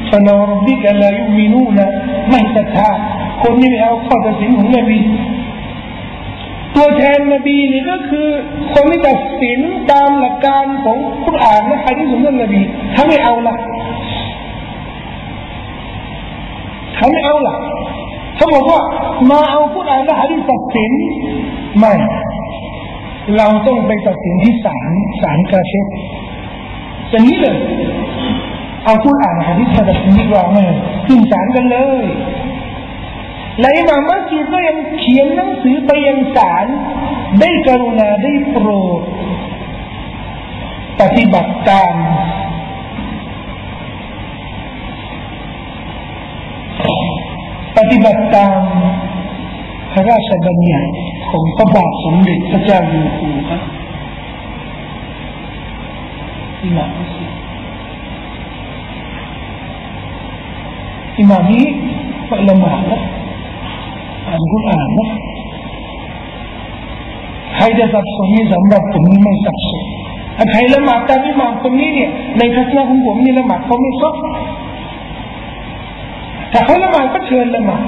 ฟนารบิกะลายุมินูนะไม่ศรัทธาคนนี้ไม่เอาข้อตัดสินของนบีตัวแทนนบีนี่ก็คือ คนที่ตัดสินตามหลักการของคุรานและฮะดีษของนบีถ้าไม่เอาละถ้าเขาไม่เอาล่ะเขาบอกว่ามาเอากุรอานและฮะดีษตัดสินไม่ เราต้องไปตัดสินที่ศาลศาลกาเชตอย่างนี้เลยเอากุรอานฮะดีษตัดสินดีกว่าไงขึ้นศาลกันเลยและอิมามมัสยิดก็ยังเขียนหนังสือไปยังศาลได้กรุณาได้โปรดปฏิบัติตามปฏิบัติตาม พระราชบัญญัติของพระบาทสมเด็จพระเจ้าอยู่หัวอิหม่ามอิม่ามนี้ละหมาดนะอ่านกุรอานนะใครจะสับสนนี่สำหรับผมนี่ไม่สับสนใครละหมาดตามอิหม่ามคนนี้เนี่ยในทัศนะของผมนี่ละหมาดเขาไม่ซบ แต่เขาละหมาดก็เชิญละหมาด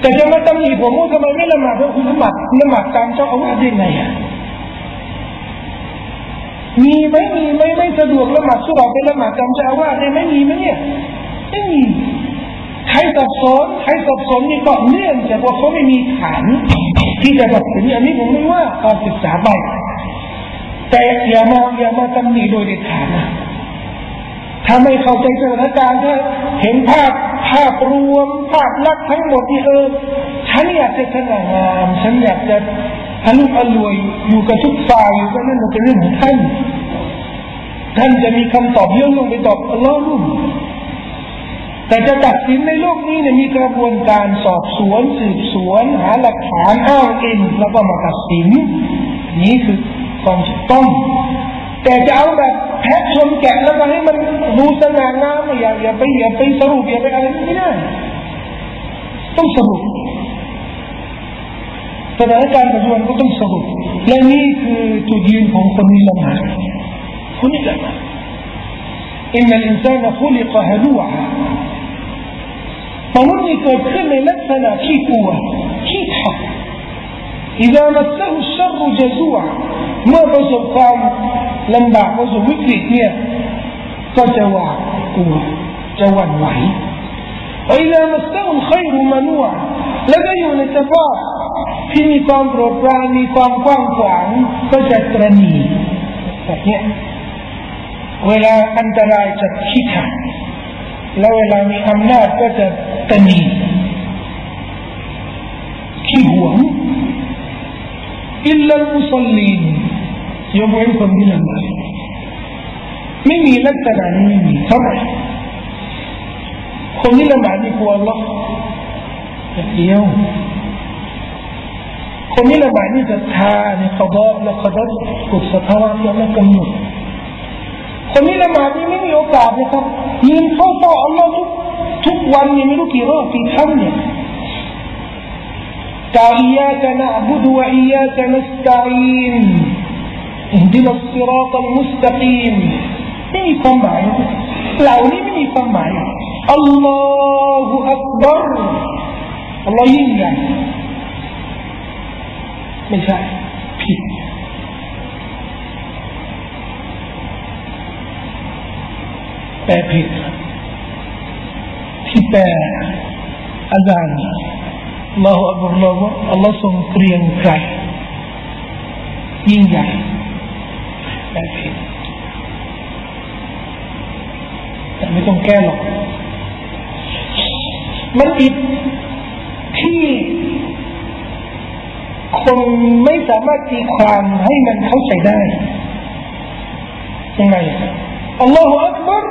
แต่จะมาตำหนิผมว่าทำไมไม่ละหมาดเพราะคุณละหมาดละหมาดตามเจ้าอาวาสได้ไงอะมีไหมมีไหมไม่สะดวกละหมาดสุราไปละหมาดตามเจ้าอาวาสได้ไหมมีไหมเนี่ยไม่มีใครสับสนใครสับสนนี่ก็เนื่องจากว่าเขาไม่มีฐาน ที่จะตัดสินอันนี้ผมไม่ว่าการศึกษาไปแต่อย่ามาอย่ามาตำหนิโดยเด็ดขาดนะ ถ้าไม่เข้าใจสถานการณ์ถ้าเห็นภาพภาพรวม ภาพลักษณ์ทั้งหมดที่เออฉันอยากจะสง่างามฉันอยากจะทะลุอรวยอยู่กับทุกฝ่ายอยู่กับนั่นมันเป็นเรื่องของท่านท่านจะมีคำตอบเยอะลงไปตอบอัลลอฮ์รุ่แต่จะตัดสินในโลกนี้เนี่ยมีกระบวนการสอบสวน สืบสวน หาหลักฐานอ้างอิงแล้วก็มาตัดสิน นี้คือความถูกต้อง แต่จะเอาแบบแพะชนแกะแล้วก็ให้มันดูสง่างามอย่าอย่าไปอย่าไปสรุปอย่าไปอะไรไม่ได้ต้องสรุปสถานการณ์ปัจจุบันก็ต้องสรุปและนี่คือจุดยืนของคนนี้ละมาคนนี้ละมาอินนัลอินซานคุลิกฮะลูอะมนุษย์นี่เกิดขึ้นในลักษณะขี้กลัวขี้ถัก إذا مسه الشر جزوعا เมื่อ ลำบากประสบวิกฤตเนี่ยก็จะหวาดกลัวจะหวั่นไหวอ๋เรามัสตะอุลขัยรุมานัวแล้วก็อยู่ในสภาพที่มีความโปรดปรานมีความกว้างขวางก็จะตรณีแบบนี้เวลาอันตรายจะคิถังแล้วเวลามีอำนาจก็จะตรนีขี้หวงอิลลัลมุสลิม يبعث من النار mimi latara nini sasa kwa vile maalifu Allah leo kwa vile maalifu tani qada la qadar kusatara Allah kamu kwa vile maalifu mimi yoka hapo ni mtoto Allah tu tu wani miruki rafi hamni قال إياك نعبد وإياك نستعين اهدنا الصراط المستقيم ไม่มีความหมายเหล่านี้ไม่มีความหมายอัลลอฮฺอักบารอัลลอฮ์ยิ่งใหญ่ไม่ใช่ผิดแปลผิดที่แปลอาจารย์อัลลอฮฺอักบารเราว่าอัลลอฮ์ทรงเกรียงไกรยิ่งใหญ่ แปลผิดแต่ไม่ต้องแก้หรอก มันผิดที่คนไม่สามารถตีความให้มันเข้าใจได้ยังไงอัลลอฮฺอักบาร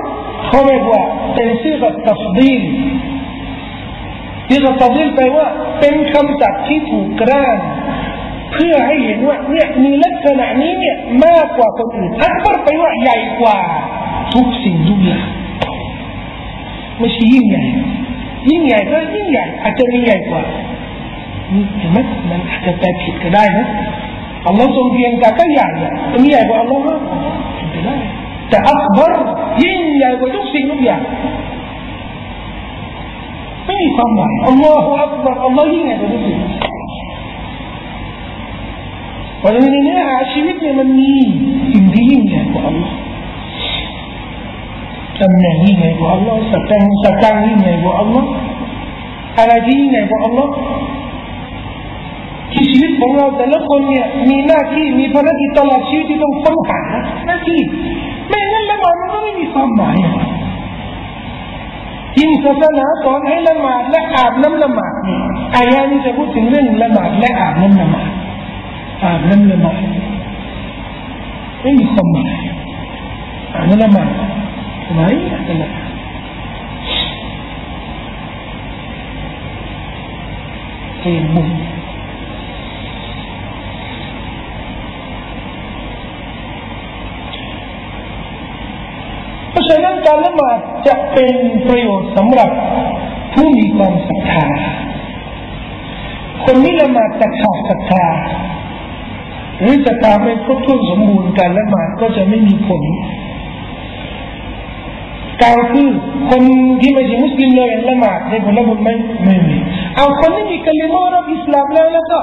เขาเรียกว่าเป็นชื่อกับตัฟดีลที่เราตัฟดีลแปลว่า เป็นคำศัพท์ที่ถูกกล้าน เพื่อให้เห็นว่าเนี่ยมีลักษณะนี้เนี่ยมากกว่าคนอื่นอักบารไปว่าใหญ่กว่าทุกสิ่งทุกอย่างไม่ใช่ยิ่งใหญ่ยิ่งใหญ่ก็ยิ่งใหญ่อาจจะมีใหญ่กว่าเห็นไหมมันอาจจะแปลผิดก็ได้นะอัลลอฮ์ทรงเพียงแต่ก็ใหญ่จะมีใหญ่กว่าอัลลอฮ์มากเป็นได้แต่อักบารยิ่งใหญ่กว่าทุกสิ่งทุกอย่างไม่มีความหมายอัลลอฮ์อักบารอัลลอฮ์ยิ่งใหญ่กว่าทุกสิ่ง เพราะฉะนั้นเนื้อหาชีวิตเนี่ยมันมีสิ่งที่ยิ่งใหญ่กว่าอัลลอฮ์ตำแหน่งยิ่งใหญ่กว่าอัลลอฮ์สตังสตังยิ่งใหญ่กว่าอัลลอฮ์อะไรที่ยิ่งใหญ่กว่าอัลลอฮ์ที่ชีวิตของเราแต่ละคนเนี่ยมีหน้าที่มีภารกิจตลอดชีวิตที่ต้องค้นหาหน้าที่ไม่งั้นละหมาดมันก็ไม่มีความหมายยิ่งศาสนาสอนให้ละหมาดและอาบน้ำละหมาดนี่อายะนี้จะพูดถึงเรื่องละหมาดและอาบน้ำละหมาด อาบน้ำละหมาดไม่มีความหมายอาบน้ำละหมาดทำไมอะไรเองมุมเพราะฉะนั้นการละหมาดจะเป็นประโยชน์สำหรับผู้มีความศรัทธาคนที่ละหมาดจะขาดศรัทธา หรือจะตามไม่ครบถ้วนสมบูรณ์การละหมาดก็จะไม่มีผลการคือคนที่ไม่ใช่มุสลิมเลยละหมาดได้ผลบุญไหมไม่มีเอาคนที่มีกลิมารับอิสลามแล้วแล้วก็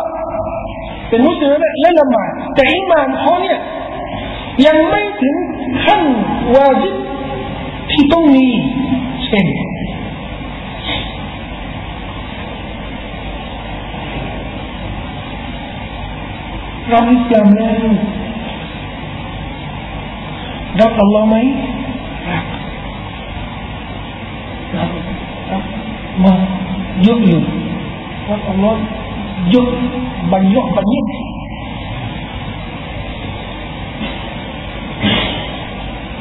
เป็นมุสลิมแล้วละหมาดแต่อิมานเขาเนี่ยยังไม่ถึงขั้นวาจิบที่ต้องมีเช่น รับอิสลามแล้วรับอัลลอฮ์ไหมรักมาเยอะอยู่รักอัลลอฮ์เยอะบันเยอะบันเยอะ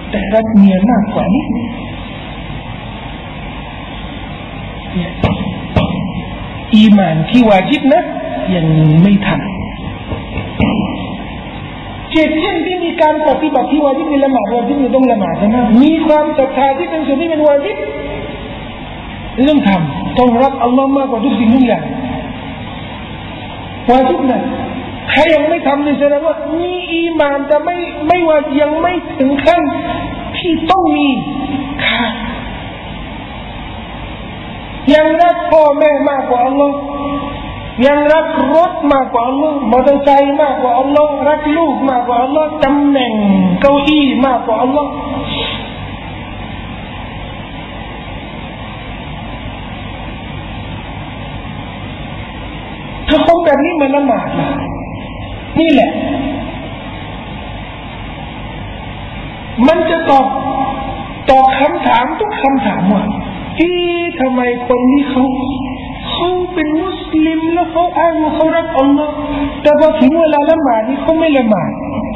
แต่รักเมียมากกว่านี้อีมานที่วาจิบนะยังไม่ทัน จ็ดเช่นที่มีการปฏิบัติที่วาจิบมีละหมาดวาจิบมีต้องละหมาดใช่ไหมมีความศรัทธาที่เป็นส่วนที่เป็นวาจิบต้องทำต้องรักอัลลอฮ์มากกว่าทุกสิ่งทุกอย่างวาจิบนะใครยังไม่ทำนี่แสดงว่ามีอีมานแต่ไม่ไม่ว่ายังไม่ถึงขั้นที่ต้องมีค่ะยังรักพ่อแม่มากกว่าอัลลอฮ์ ยังรักรถมากกว่าอัลลอฮ์มอเตอร์ไซค์มากกว่าอัลลอฮ์รักลูกมากกว่าอัลลอฮ์ตำแหน่งเก้าอี้มากกว่าอัลลอฮ์ถ้าคนแบบนี้มันละหมาดนะนี่แหละ มันจะตอบตอบคำถามทุกคำถามว่าที่ทำไมคนที่เขา เขาเป็นมุสลิมแล้วเขาอ้างว่าเขารักอัลลอฮ์แต่พอถึงเวลาละหมาดนี่เขาไม่ละหมาด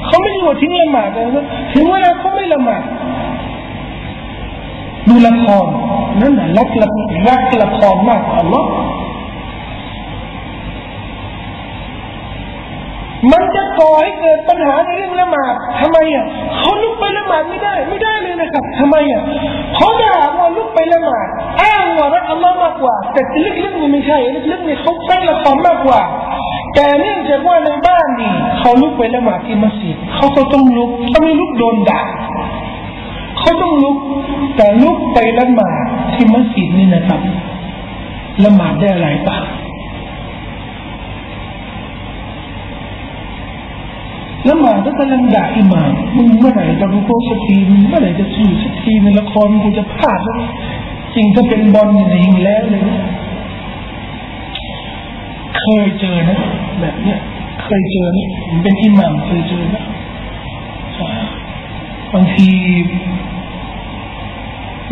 เขาไม่ได้ว่าทิ้งละหมาดนะถึงเวลาเขาไม่ละหมาดดูละครนั่นแหละรักละรักละครมากอัลลอฮ์มันจะก่อให้เกิดปัญหาในเรื่องละหมาดทำไมอะเขาลุกไปละหมาดไม่ได้ ไม่ได้เลยนะครับทำไมอะเขาจะหาว่าลุกไปละหมาดากกว่า แต่ลึกๆนี่ไม่ใช่ลึกๆนี่เขาใช้ละครมากกว่า แต่เนื่องจากว่าในบ้านนี่เขาลุกไปละหมาดที่มัสยิดเขาก็ต้องลุกถ้าไม่ลุกโดนด่าเขาต้องลุก แต่ลุกไปละหมาดที่มัสยิดนี่นะครับละหมาดได้อะไรบ้างละหมาดก็กำลังด่าอิหมามมึงเมื่อไหร่จะรู้โกสักทีเมื่อไหร่จะสู้สักทีในละครกูจะพลาดแล้ว จริงถ้าเป็นบอลนี่ยิงแล้วเลย เคยเจอนะ แบบเนี้ยเคยเจอนี่เป็นอิหมามเคยเจอนะบางที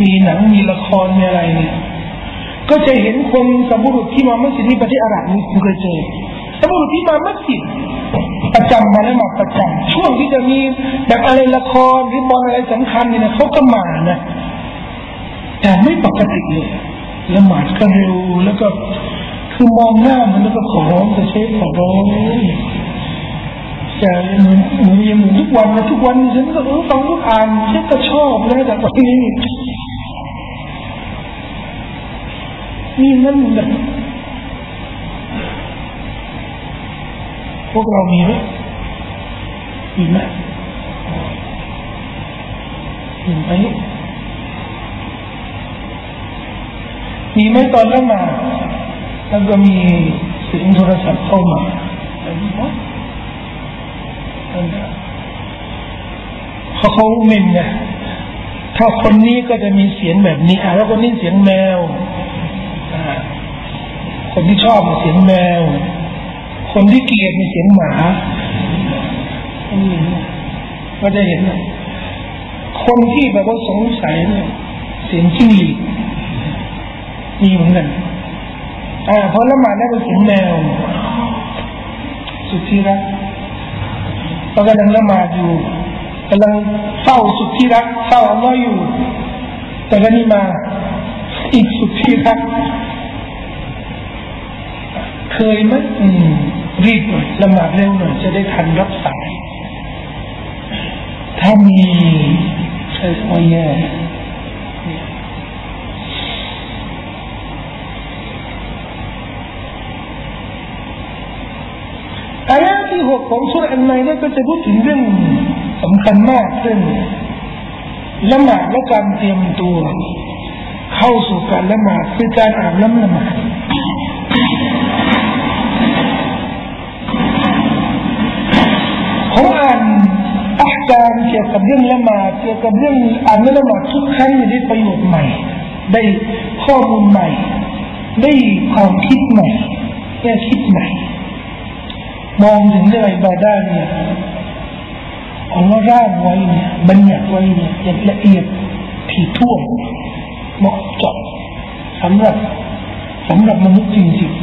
มีหนังมีละครมีอะไรเนี่ย ก็จะเห็นคนสมบูรณ์ที่มามัสยิดประเทศอาหรับนี่เคยเจอสมบูรณ์ที่มามัสยิดประจำมาแล้วมาประจำช่วงที่จะมีแบบอะไรละครหรือบอลอะไรสำคัญเนี่ยเขาก็มานะ แต่ไม่ปกติเลยละหมาดก็เร็วแล้วก็คือมองหน้ามันแล้วก็ขอร้องจะเช็ขอร้องแต่เหมือนเหมือนยังเหมือนทุกวันนะทุกวันฉันก็เออฟังทุกอ่านฉันก็ชอบนะแต่วันนี้นี่นั่นแบบพวกเรามีไหมมีไหมมีไหม มีไหมตอนนั้นมา แล้วก็มีเสียงโทรศัพท์เข้ามาเขาเขาเมนไงถ้าคนนี้ก็จะมีเสียงแบบนี้อะแล้วคนนี้เสียงแมวคนที่ชอบเสียงแมว คนที่เกลียดเสียงหมาก็จะเห็น คนที่แบบว่าสงสัยเนี่ยเสียงจิ้งหรีด มีเหมือนกันอ่าพราะละหมาดได้เป็นเสียงแมวสุดที่รักเรากำลังละหมาดอยู่กำลังเฝ้าสุดที่รักเฝ้าอัลลอฮ์อยู่ แต่ก็นี่มาอีกสุดที่รักเคยไหมอืมรีบหน่อยละหมาดเร็วหน่อยจะได้ทันรับสายถ้ามีใช่ไหมแย่อายะ ที่หกของสุรอันไนก็จะพูดถึงเรื่องสำคัญมากเรื่องละหมาดและการเตรียมตัว เข้าสู่การละหมาดคือการอ่านละหมาดผมอ่านอาการเกี่ยวกับเรื่องละหมาดเกี่ยวกับเรื่องอ่านละหมาดทุกครั้งได้ประโยชน์ใหม่ ได้ข้อมูลใหม่ ได้ความคิดใหม่แง่คิดใหม่ มองถึงเรื่องอิบาดาเนี่ยของเราร่างไว้เนี่ยบัญญัติไว้เนี่ยอย่างละเอียดถี่ถ้วนเหมาะเจาะสำหรับสำหรับมนุษย์จริงๆ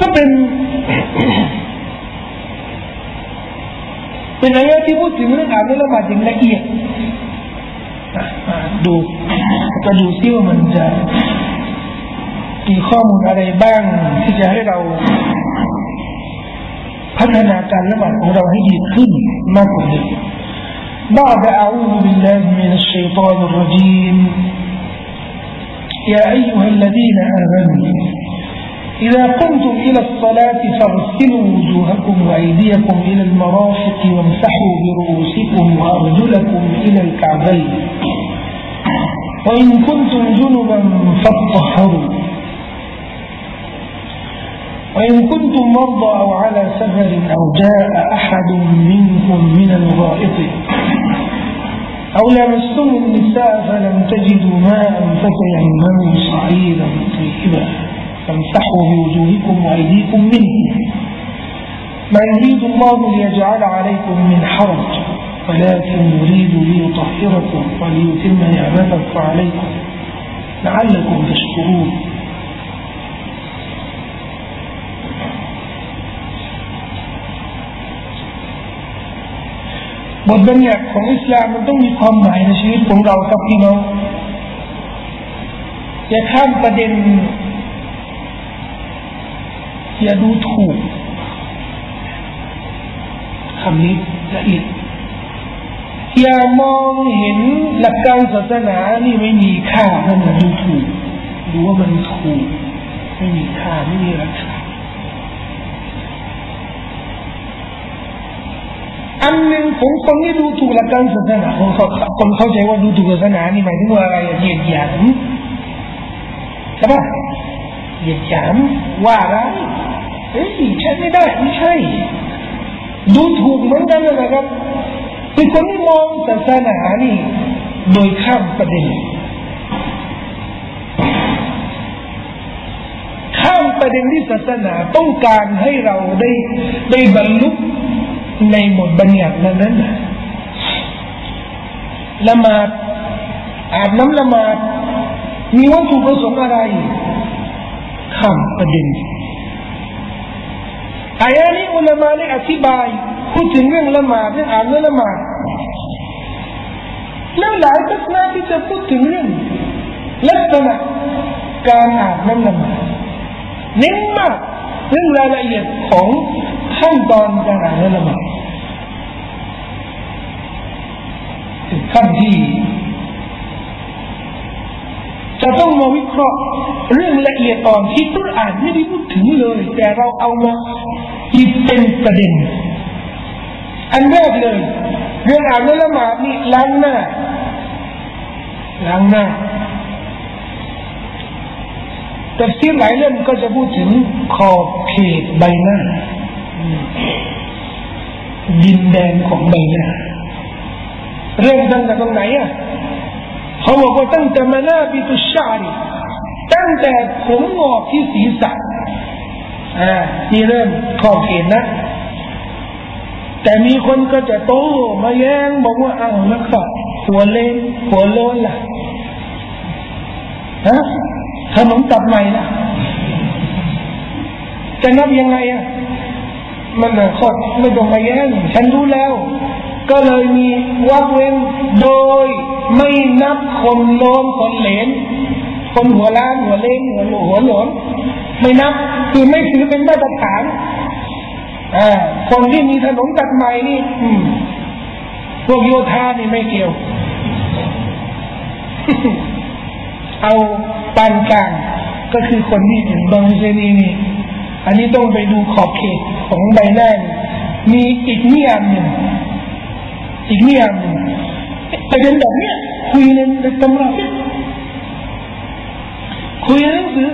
ก็เป็นเป็นอะไรที่พูดถึงเรื่องอ่านละหมาดอย่างละเอียดดูจะดูซิว่ามันจะ มีข้อมูลอะไรบ้างที่จะให้เราพัฒนาการละหมาดของเราให้ดีขึ้นมากกว่าเดิม بعد أعوذ بالله من الشيطان الرجيم يا أيها الذين آمنوا إذا قمتم إلى الصلاة فاغسلوا وجوهكم وأيديكم إلى المرافق وامسحوا برؤوسكم وأرجلكم إلى الكعبين وإن كنتم جنبا فاطهروا وإن كنتم مرضى أو على سفر أو جاء أحد منكم من الغائط أو لمستم النساء فلم تجدوا ماء فتيمموا صعيدا طيبا فامسحوا بوجوهكم وأيديكم منه. ما يريد الله ليجعل عليكم من حرج ولكن يريد ليطهركم وليتم نعمته عليكم لعلكم تشكرون. บทบัญญัติของอิสลามมันต้องมีความหมายในชีวิตของเราครับพี่น้องอย่าข้ามประเด็น อย่าดูถูกคำนี้ละเอียดอย่ามองเห็นหลักการศาสนานี่ไม่มีค่ามันดูถูกดูว่ามันถูกไม่มีค่าไม่มีราคา อันหนึ่งของคนที่ดูถูกหลักการศาสนาของเขาคนเข้าใจว่าดูถูกศาสนานี่หมายถึงว่าอะไรเหยียดหยามใช่ปะเหยียดหยามว่าอะไรเอ้ยใช่ไม่ได้ไม่ใช่ ดูถูกเหมือนกันนะครับคือคนที่มองศาสนานี่ โดยข้ามประเด็นข้ามประเด็นที่ศาสนาต้องการให้เราได้ได้บรรลุ ในบทบัญญัตินั้นนั้นละหมาดอาบน้ำละหมาดมีวัตถุประสงค์อะไรข้ามประเด็นอายานี้อุลามาได้อธิบายพูดถึงเรื่องละหมาดเรื่องอาบน้ำละหมาดแล้วหลายทัศนะที่จะพูดถึงเรื่องลักษณะการอาบน้ำละหมาดเน้นมากเรื่องรายละเอียดของ ขั้นตอนการอ่านละหมาดถึงขั้นที่จะต้องมาวิเคราะห์ เรื่องละเอียดอ่อนที่ตุรอ่านไม่ได้พูดถึงเลย แต่เราเอามาหยิบเป็นประเด็น อันแรกเลย เรื่องอ่านละหมาดนี่ล้างหน้าล้างหน้าแต่ที่หลายเรื่องก็จะพูดถึงขอบเขตใบหน้า ดินแดนของใบหน้าเริ่มตั้งแต่ตรงไหนอะเขาบอกว่าตั้งแต่มาหน้าบิตุชาริตั้งแต่ผมงอกที่ศีรษะอ่านี่เริ่มขอบเขตนะ แต่มีคนก็จะโต้มาแย้งบอกว่าอ้าวแล้วก็หัวเล่นหัวโลนล่ะฮะขนมตับใหม่ล่ะจะนับยังไงอะ มันน่ะขอไม่ต้องมาแย้งฉันรู้แล้ว ก็เลยมีวักเว้นโดยไม่นับคนโลนคนเหลนคนหัวล้านหัวเล้งหัวหลหัวหลนไม่นับคือไม่ถือเป็นมาตรฐานอ่าคนที่มีถนนตัดใหม่นี่พวกโยธานี่ไม่เกี่ยว เอาปานกลางก็คือคนที่ถึงบางเซนีนี่ อันนี้ต้องไปดูขอบเขต ของใบหน้ามีอีกนิยามหนึ่งอีกนิยามหนึ่งประเด็นแบบเนี้ยคุยในตำราเนี่ยคุยหนังสือ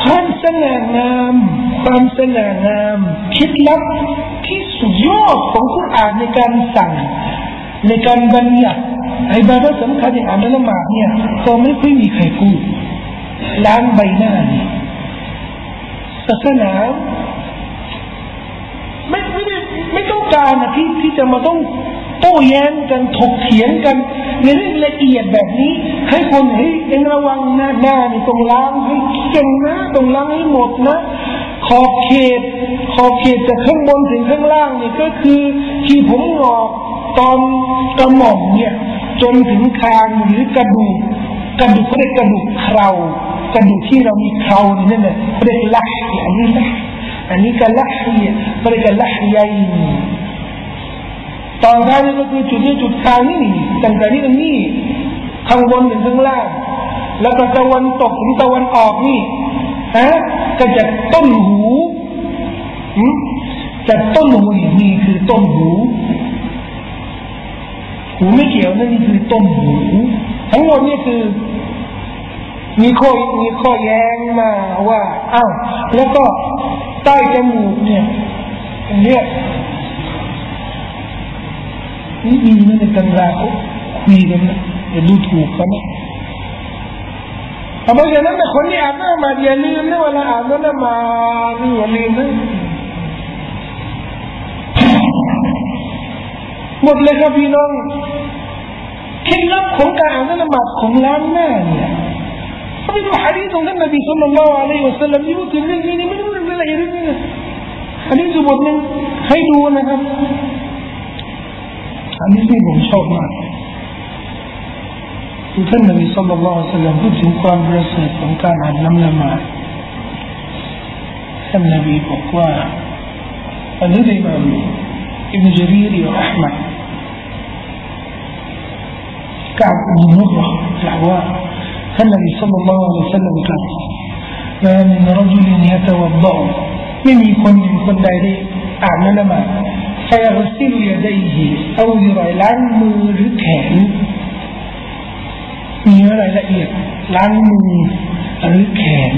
ความสง่างาม ความสง่างามคิดลับที่สุดยอดของคุณอ่านในการสั่ง ในการบัญญัติไอ้บาระสำคัญอย่างอ่านละหมาดเนี่ยก็ไม่ค่อยมีใครพูดล้างใบหน้าเนี่ย ศาสนาไม่ไม่ได้ไม่ต้องการนะที่ที่จะมาต้องโต้แย้งกันถกเถียงกันในเรื่องละเอียดแบบนี้ ให้คนเฮ้ยเองระวังหน้าหน้านี่ต้องล้างให้เก่งนะต้องล้างให้หมดนะ ขอบเขต ขอบเขตจากข้างบนถึงข้างล่างนี่ก็คือที่ผมงอกตอนกระหม่อมเนี่ย จนถึงคางหรือกระดูก กระดูกเขาเรียกกระดูกเครากระดูกที่เรามีเครานี่นั่นแหละเรียกลักอันนี้นะอันนี้ก็ลักเรียกเรียกลักใหญ่ตอนท้ายนี่ก็คือจุดนี้จุดกลางนี่ตั้งแต่นี้ตรงนี้ข้างบนถึงข้างล่างแล้วก็ตะวันตกถึงตะวันออกนี่ฮะก็จะต้นหูจากต้นหูนี่คือต้นหูหูไม่เกี่ยวนั่นนี่คือต้นหู ทั้งหมดนี่คือ มีข้อมีข้อแย้งมาว่าอ้าวแล้วก็ใต้จมูกเนี่ยเนี่ยนี่มีนะในตำราเขาคุยกันนะอย่าดูถูกเขานะเพราะฉะนั้นคนที่อ่านหน้ามาอย่าลืมนะเวลาอ่านหน้ามานี่อย่าลืมนะหมดเลยครับพี่น้อง เคล็ดลับของการอ่านละหมาดของล้างหน้าเนี่ยเขาไปดูฮะดีษของท่านนบีสุลต่านละอะลัยฮิสัลลัมที่พูดถึงเรื่องนี้ไม่รู้เรื่องอะไรเรื่องนี้ฮะดีษบทหนึ่งให้ดูนะครับอันนี้ที่ผมชอบมากคือท่านนบีสุลต่านละสัลลัมพูดถึงความประเสริฐของการอ่านน้ำละหมาดท่านนบีบอกว่าอันนี้ได้มาอิบนจารีรีอัลมัด كعب بن مرة دعوة النبي صلى الله عليه وسلم قال ما من رجل يتوضأ من يكون يكون دايري أعمل ما فيغسل يديه أو يرى لعن مركان มีอะไรละเอียดล้างมือหรือแขน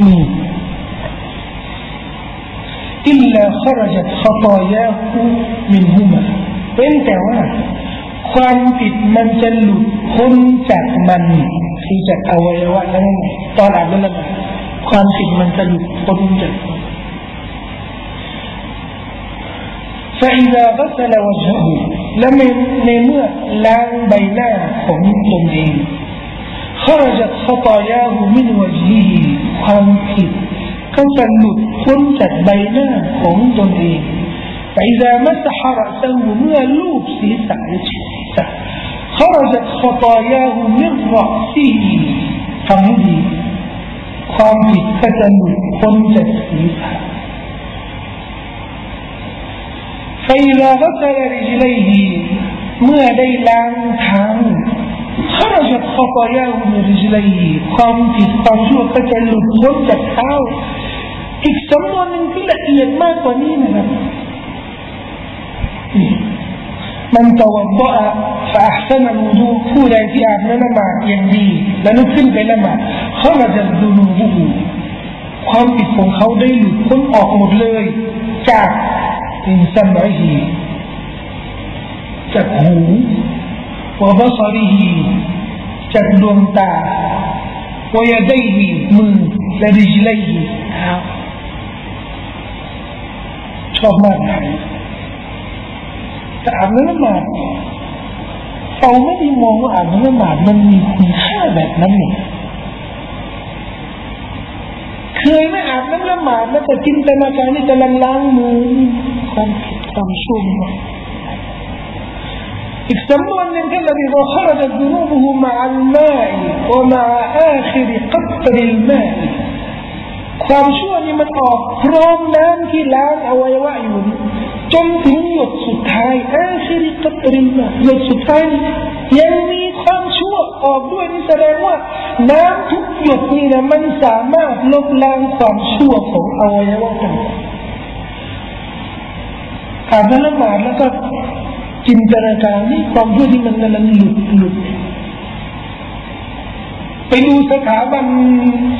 อืม إلا خرجت خطاياه منهما เป็นแต่ว่า ความผิดมันจะหลุดพ้นจากมันคือจากอวัยวะนั้นตอนอ่านนั่นแหละความผิดมันจะหลุดพ้นจาก فإذا غسل وجهه และในเมื่อล้างใบหน้าของตนเอง خرجت خطاياه من وجهه ความผิดก็จะหลุดพ้นจากใบหน้าของตนเอง فإذا مسح رأسه เมื่อลูบศีรษะหรือศีรษะ خرجت خطاياه من رأسه ฟังให้ดีความผิดก็จะหลุดพ้นจากศีรษะ فإذا غسل رجليه เมื่อได้ล้างเท้า خرجت خطاياه من رجليه ความผิดความชั่วก็จะหลุดพ้นจากเท้า อีกสำนวนหนึ่งที่ละเอียดมากกว่านี้นะครับ มันตวัดะฟาอัสนรูดูผู้ใดที่อาบน้ำมาอย่างดีและลุกขึ้นไปละหมาเขาจะดูดูบูความผิดของเขาได้หลุดพ้นออกหมดเลย จากอินสัมไรฮีจากหูวะบัสรีฮีจากดวงตาวยาด้ฮีมือและดิจไลฮีชอบมากนะแต่อาบน้ำหมาดเราไม่ได้มองว่าอาบน้ำหมาดมันมีคุณค่าแบบนั้นเนี่ยเคยไม่อาบน้ำละหมาดแล้วแต่จินตนาการนี่จะล้างมือความผิดความชั่วมาอีกสำนวนหนึ่งที่เราได้บอก خرجت ذنوبه مع الماء ومع آخر قطر الماء ความชั่วนี่มันออกพร้อมน้ำที่ล้างอวัยวะอยู่ จนถึงหยดสุดท้ายอาคิริกัตริมาหยดสุดท้ายยังมีความชั่วออกด้วยนี่แสดงว่า น้ำทุกหยดนี่นะมันสามารถลบล้างความชั่วของอวัยวะต่างอาบน้ำละหมาดแล้วก็จินตนาการนี่ความชั่วที่มันกำลังหลุดหลุดไปดูสถาบัน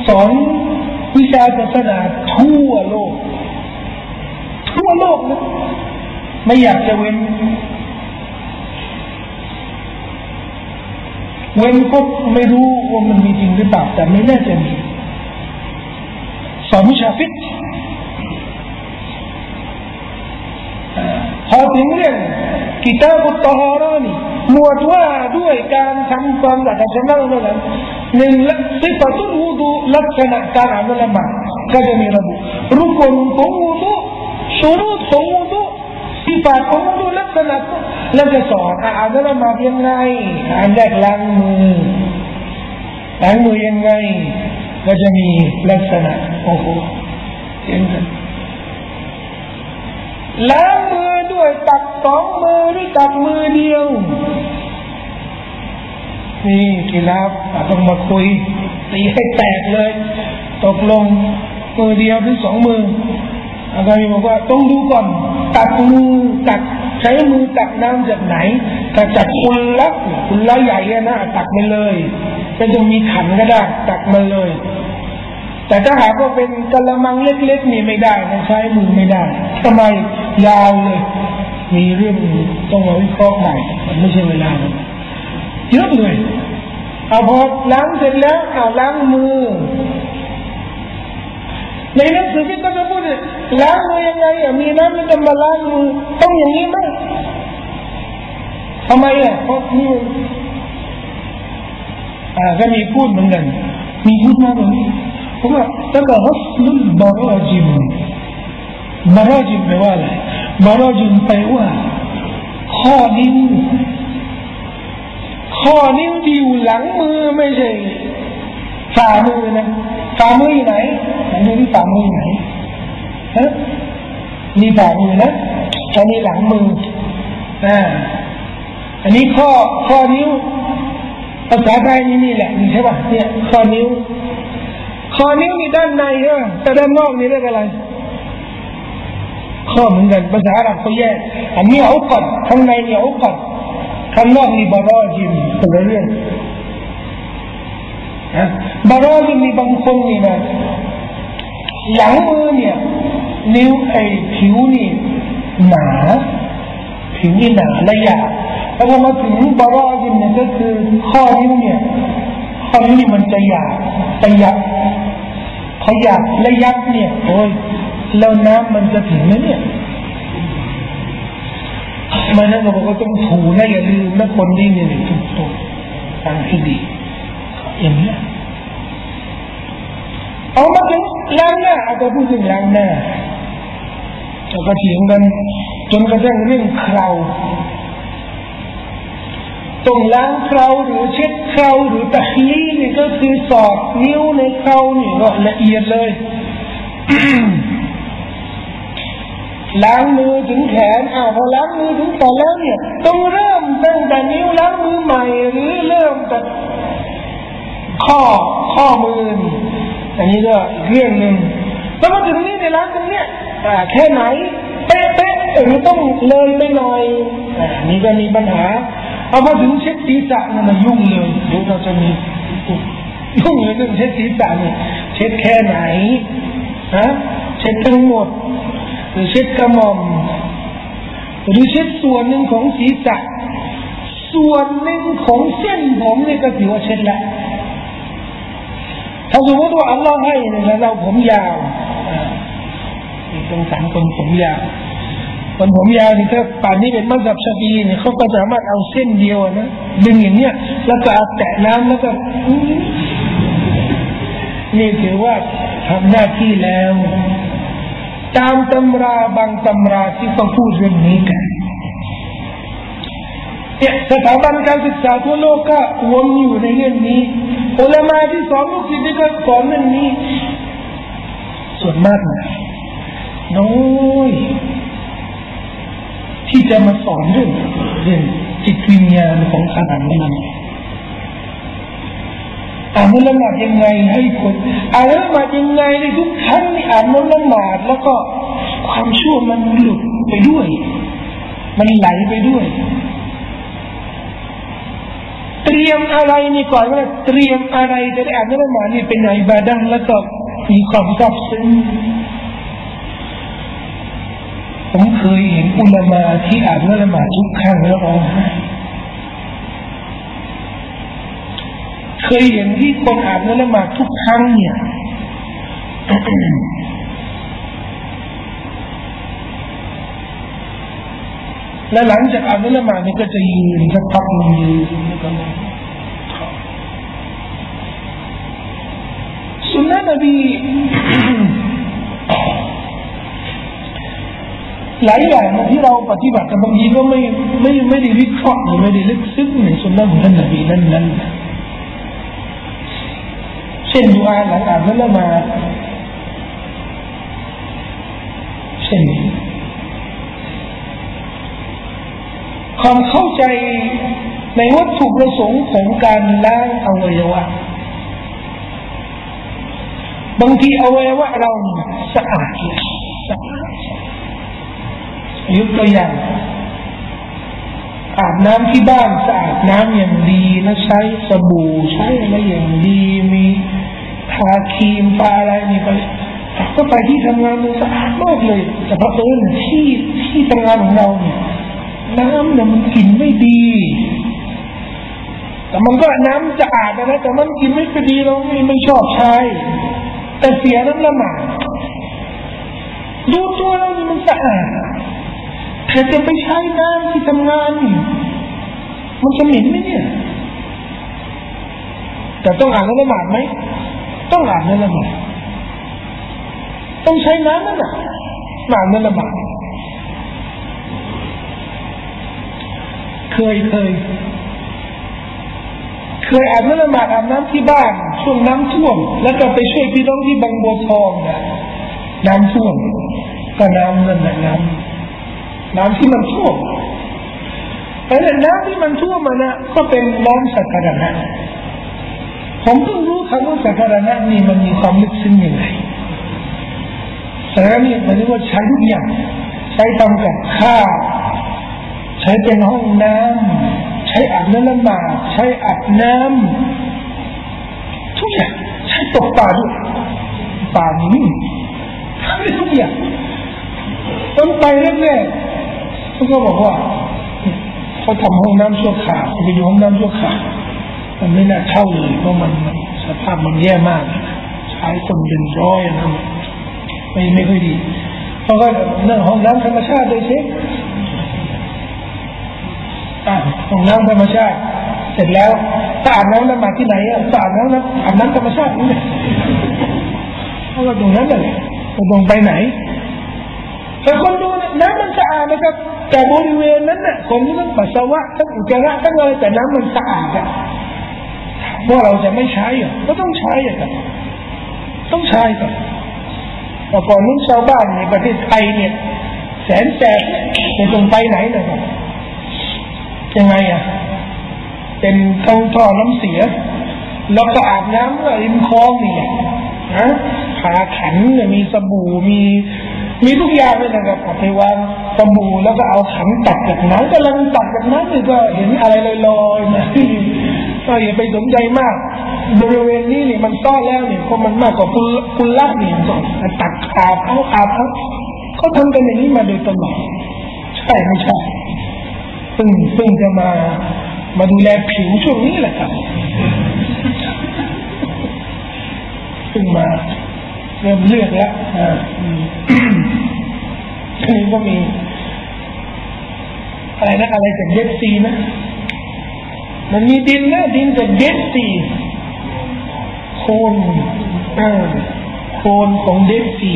สอนวิชาศาสนาทั่วโลก ทั่วโลกนะไม่อยากจะเว้น เว้นก็ไม่รู้ว่ามันมีจริงหรือเปล่าแต่ไม่แน่ใจมีสอนวิชาฟิกพอถึงเรื่องกิตาบุตรฮารานีหมวดว่าด้วยการทำความสะอาดชำระนั่นแหละหนึ่งสิฟตุวูดูลักษณะการอ่านละหมาดก็จะมีระบุรุกนของวูดู ชุรุตของวูดูสิฟาตของวูดูลักษณะแล้วจะสอนอ่านละหมาดยังไงอ่านแรกล้างมือล้างมือยังไง ก็จะมีลักษณะโอ้โหเห็นไหมล้างมือด้วยตักสองมือหรือตักมือเดียวนี่กีฬาต้องมาคุยตีให้แตกเลย ตกลงมือเดียวหรือสองมือ อาจารย์บอกว่าต้องดูก่อนตักมือตักใช้มือตักน้ำจากไหนถ้าจากคุณละคุณละใหญ่นะตักมาเลยก็จะมีขันก็ได้ตักมาเลย แต่ถ้าหากว่าเป็นกะละมังเล็กๆนี่ไม่ได้ใช้มือไม่ได้ทำไมยาวเลยมีเรื่องต้องมาวิเคราะห์ใหม่ไม่ใช่เวลาเยอะเลยเอาพอล้างเสร็จแล้วเอาล้างมือ ในหนังสือที่ก็จะพูดล้างมือยังไงอะมีน้ำมันจะมาล้างมือต้องอย่างนี้ไหมทำไมอะเพราะนี่อ่าก็มีพูดเหมือนกัน มีพูดมากเลยเพราะว่าตั้งแต่ฮัสลุลบาราจิมบาราจิมแปลว่าอะไรบาราจิมแปลว่า ข้อนิ้วข้อนิ้วที่อยู่หลังมือไม่ใช่ ฝ่ามือนะฝ่ามืออยู่ไหนไหนดูที่ฝ่ามือไหนฮะมีฝ่ามือนะอันนี้หลังมืออ่าอันนี้ข้อข้อนิ้วภาษาไทยนี่นี่แหละดีใช่ป่ะเนี่ยข้อนิ้วข้อนิ้วนี่ด้านในใช่ไหมแต่ด้านนอกนี่เรียกอะไรข้อเหมือนกันภาษาอาหรับเขาแยกอันนี้เอาก่อนข้างในเนี่อาก่อนข้างนอกนี่บารอจิมคนละเรื่อง นะบารอจิมมีบางคนนี่นะหลังมือเนี่ย นิ้วไอ้ผิวนี่หนาผิวนี่หนาละเอียดแล้วพอมาถึงบารอจิมเนี่ยก็คือข้อนิ้วเนี่ยข้อนิ้วนี่มันจะหยาบจะหยาบขยากและยักเนี่ยโอ้ยแล้วน้ำมันจะถึงไหมเนี่ยมันนั่นก็บอกว่าต้องถูนะอย่าลืมนะคนที่นี่ถูกต้องทางที่ดี อย่างนี้เอามาถึงล้างหน้าอาไปพูดถึงล้างหน้าเราก็เถียงกันจนกระทั่งเรื่องเคราต้องล้างเคราหรือเช็ดเคราหรือตะลีนี่ก็คือสอดนิ้วในเครานี่ก็ละเอียดเลยล้างมือถึงแขนอ้าวพอล้างมือถึงแขนแล้วเนี่ย ต้องเริ่มตั้งแต่นิ้วล้างมือใหม่หรือเริ่มจาก ข้อข้อมืออันนี้ก็เรื่องหนึ่งแล้วมาถึงนี่ในล้างตรงเนี้ยแค่ไหนเป๊ะๆหรือต้องเลยไปหน่อยอันนี้ก็มีปัญหาเอามาถึงเช็ดศีรษะนั่นยุ่งเลยเดี๋ยวเราจะมียุ่งเลยเรื่องเช็ดศีรษะเนี่ยเช็ดแค่ไหนฮะเช็ดทั้งหมด หรือเช็ดกระหม่อมหรือเช็ดส่วนหนึ่งของศีรษะส่วนหนึ่งของเส้นผมนี่ก็ถือว่าเช็ดแล้ว ถ้าสมมติว่าอัลลอฮ์ให้เนี่ยเราผมยาวต้องสามคนผมยาวคนผมยาวนี่ถ้าป่านนี้เป็นมัสยิดชาบีเนี่ยเขาก็สามารถเอาเส้นเดียวนะดึงอย่างเนี้ยแล้วก็เอาแตะน้ำแล้วก็นี่ถือว่าทำหน้าที่แล้ว ตามตำราบางตำราที่เขาพูดเรื่องนี้กันเนี่ยสถาบันการศึกษาทั่วโลกก็วนอยู่ในเรื่องนี้ อุลามาที่สอนลูกศิษย์ก็สอนเรื่องนี้ ส่วนมากนะน้อยที่จะมาสอนเรื่องเรื่องจิตวิญญาณของขนาดนี้อ่านนละหมาดยังไงให้คนอ่านละหมาดยังไงในทุกครั้งที่อ่านนละหมาดแล้วก็ความชั่วมันหลุดไปด้วย มันไหลไปด้วย เตรียมอะไรนี่ก่อนว่าเตรียมอะไรจะได้อ่านนละหมาดนี่เป็นอิบาดังแล้วก็มีความซับซึ้งผมเคยเห็นอุลามาที่อ่านละหมาดทุกครั้งแล้วร้องไห้เคยเห็นที่คนอ่านละหมาดทุกครั้งเนี่ย และหลังจากอ่านละหมาดนี่ก็จะยืนสักพักนึงยืนแล้ก็สุนนะนบีหลายอย่างที่เราปฏิบัติกันบางทีก็ไม่ไม่ไม่ได้วิเคราะห์หรือไม่ได้ลึกซึ้งในสุนนะของท่านนบีนั้นนั้นเช่นดูอาหลังอ่านละมาเช่น ความเข้าใจในวัตถุประสงค์ของการล้างอวัยวะบางทีอวัยวะเราสะอาดสะอาดยกตัวอย่างอาบน้ำที่บ้านสะอาดน้ำอย่างดีนะใช้สบู่ใช้อะไรอย่างดีมีทาครีมทาอะไรนี่ไปก็ไปที่ทำงานมันสะอาดมากเลยแต่พอเออที่ที่ทำงานของเราเนี่ย น้ำเนี่ยมันกลิ่นไม่ดี แต่มันก็น้ำจะอาดนะแต่มันกินไม่คดีเราไม่ไม่ชอบใช้ แต่เสียน้ำละหมาดดูตัวเรานี่มันสะอาดแต่จะไปใช้น้ำที่ทำงานนี่มันจะเหม็นไหมเนี่ยแต่ต้องอ่านละหมาดไหมต้องอ่านละหมาดต้องใช้น้ำนั่นแหละอ่านละหมาด เคยเคยเคยอาบน้ำละหมาดอาบน้ำที่บ้านช่วงน้ำท่วม แล้วก็ไปช่วยพี่น้องที่บางบัวทองนะน้ำท่วมก็น้ำนั่นแหละน้ำน้ำที่มันท่วมแต่น้ำที่มันท่วมมันนะก็เป็นน้ำสักการะผมเพิ่งรู้คำว่าสักการะนี่มันมีความลึกซึ้งยังไงสักการะนี่มันเรียกว่าใช้ทุกอย่างใช้ทำกับข้าว ใช้เป็นห้องน้ำใช้อาบน้ำละหมาดใช้อาบน้ำทุกอย่างใช้ตกปลาด้วยปลานี่ทำได้ทุกอย่างต้นไปแรกๆเขาก็บอกว่าเขาทำห้องน้ำชั่วคราวไปดูห้องน้ำชั่วคราวมันไม่น่าเข้าเลยเพราะมันสภาพมันแย่มาก ใช้คนเป็นร้อยนะไม่ไม่ค่อยดีเพราะว่าเรื่องห้องน้ำธรรมชาติเลยสิ ห้องน้ำธรรมชาติ เสร็จแล้วถ้าอาบน้ำละหมาที่ไหนอะอาบน้ำน้ำอาบน้ำธรรมชาตินี่เพราะว่าตรงนั้นเลยตรงไปไหนแต่คนดูน้ำมันสะอาดนะครับ แต่บริเวณนั้นน่ะคนที่ต้องปัสสาวะต้องอุจจาระต้องอะไรแต่น้ำมันสะอาดอะว่าเราจะไม่ใช้อะก็ต้องใช้อะครับต้องใช้ครับแต่ก่อนนี้นชาวบ้านในประเทศไทยเนี่ย แสนแสบจะตรงไปไหนนะครับ ยังไงอะ เป็นท่อท่อน้ำเสีย แล้วก็อาบน้ำริมคลองนี่แหละนะขาขันมีสบู่มีมีทุกอย่างเลยนะครับอาไปวางสบู่แล้วก็เอาขันตักจากน้ำกำลังตักจากน้ำนี่ก็เห็นอะไรลอยๆนะก็อย่าไปสนใจมาก บริเวณนี้นี่มันต้อแล้วเนี่ยเพราะมันมากกว่าคุณคุณลักนี่ก็ตักอาบเอาอาบเอาเขาทำกันอย่างนี้มาโดยตลอดใช่ไม่ใช่ พิ่งเพิ่งจะมามาดูแลผิวช่วงนี้แหละครับเพิ่งมาเริ่มเลือกแล้วอ่าทีนี้ก็มีอะไรนะอะไรจากเดดซีนะ มันมีดินนะดินจากเดดซีโคนอ่าโคนของเดดซี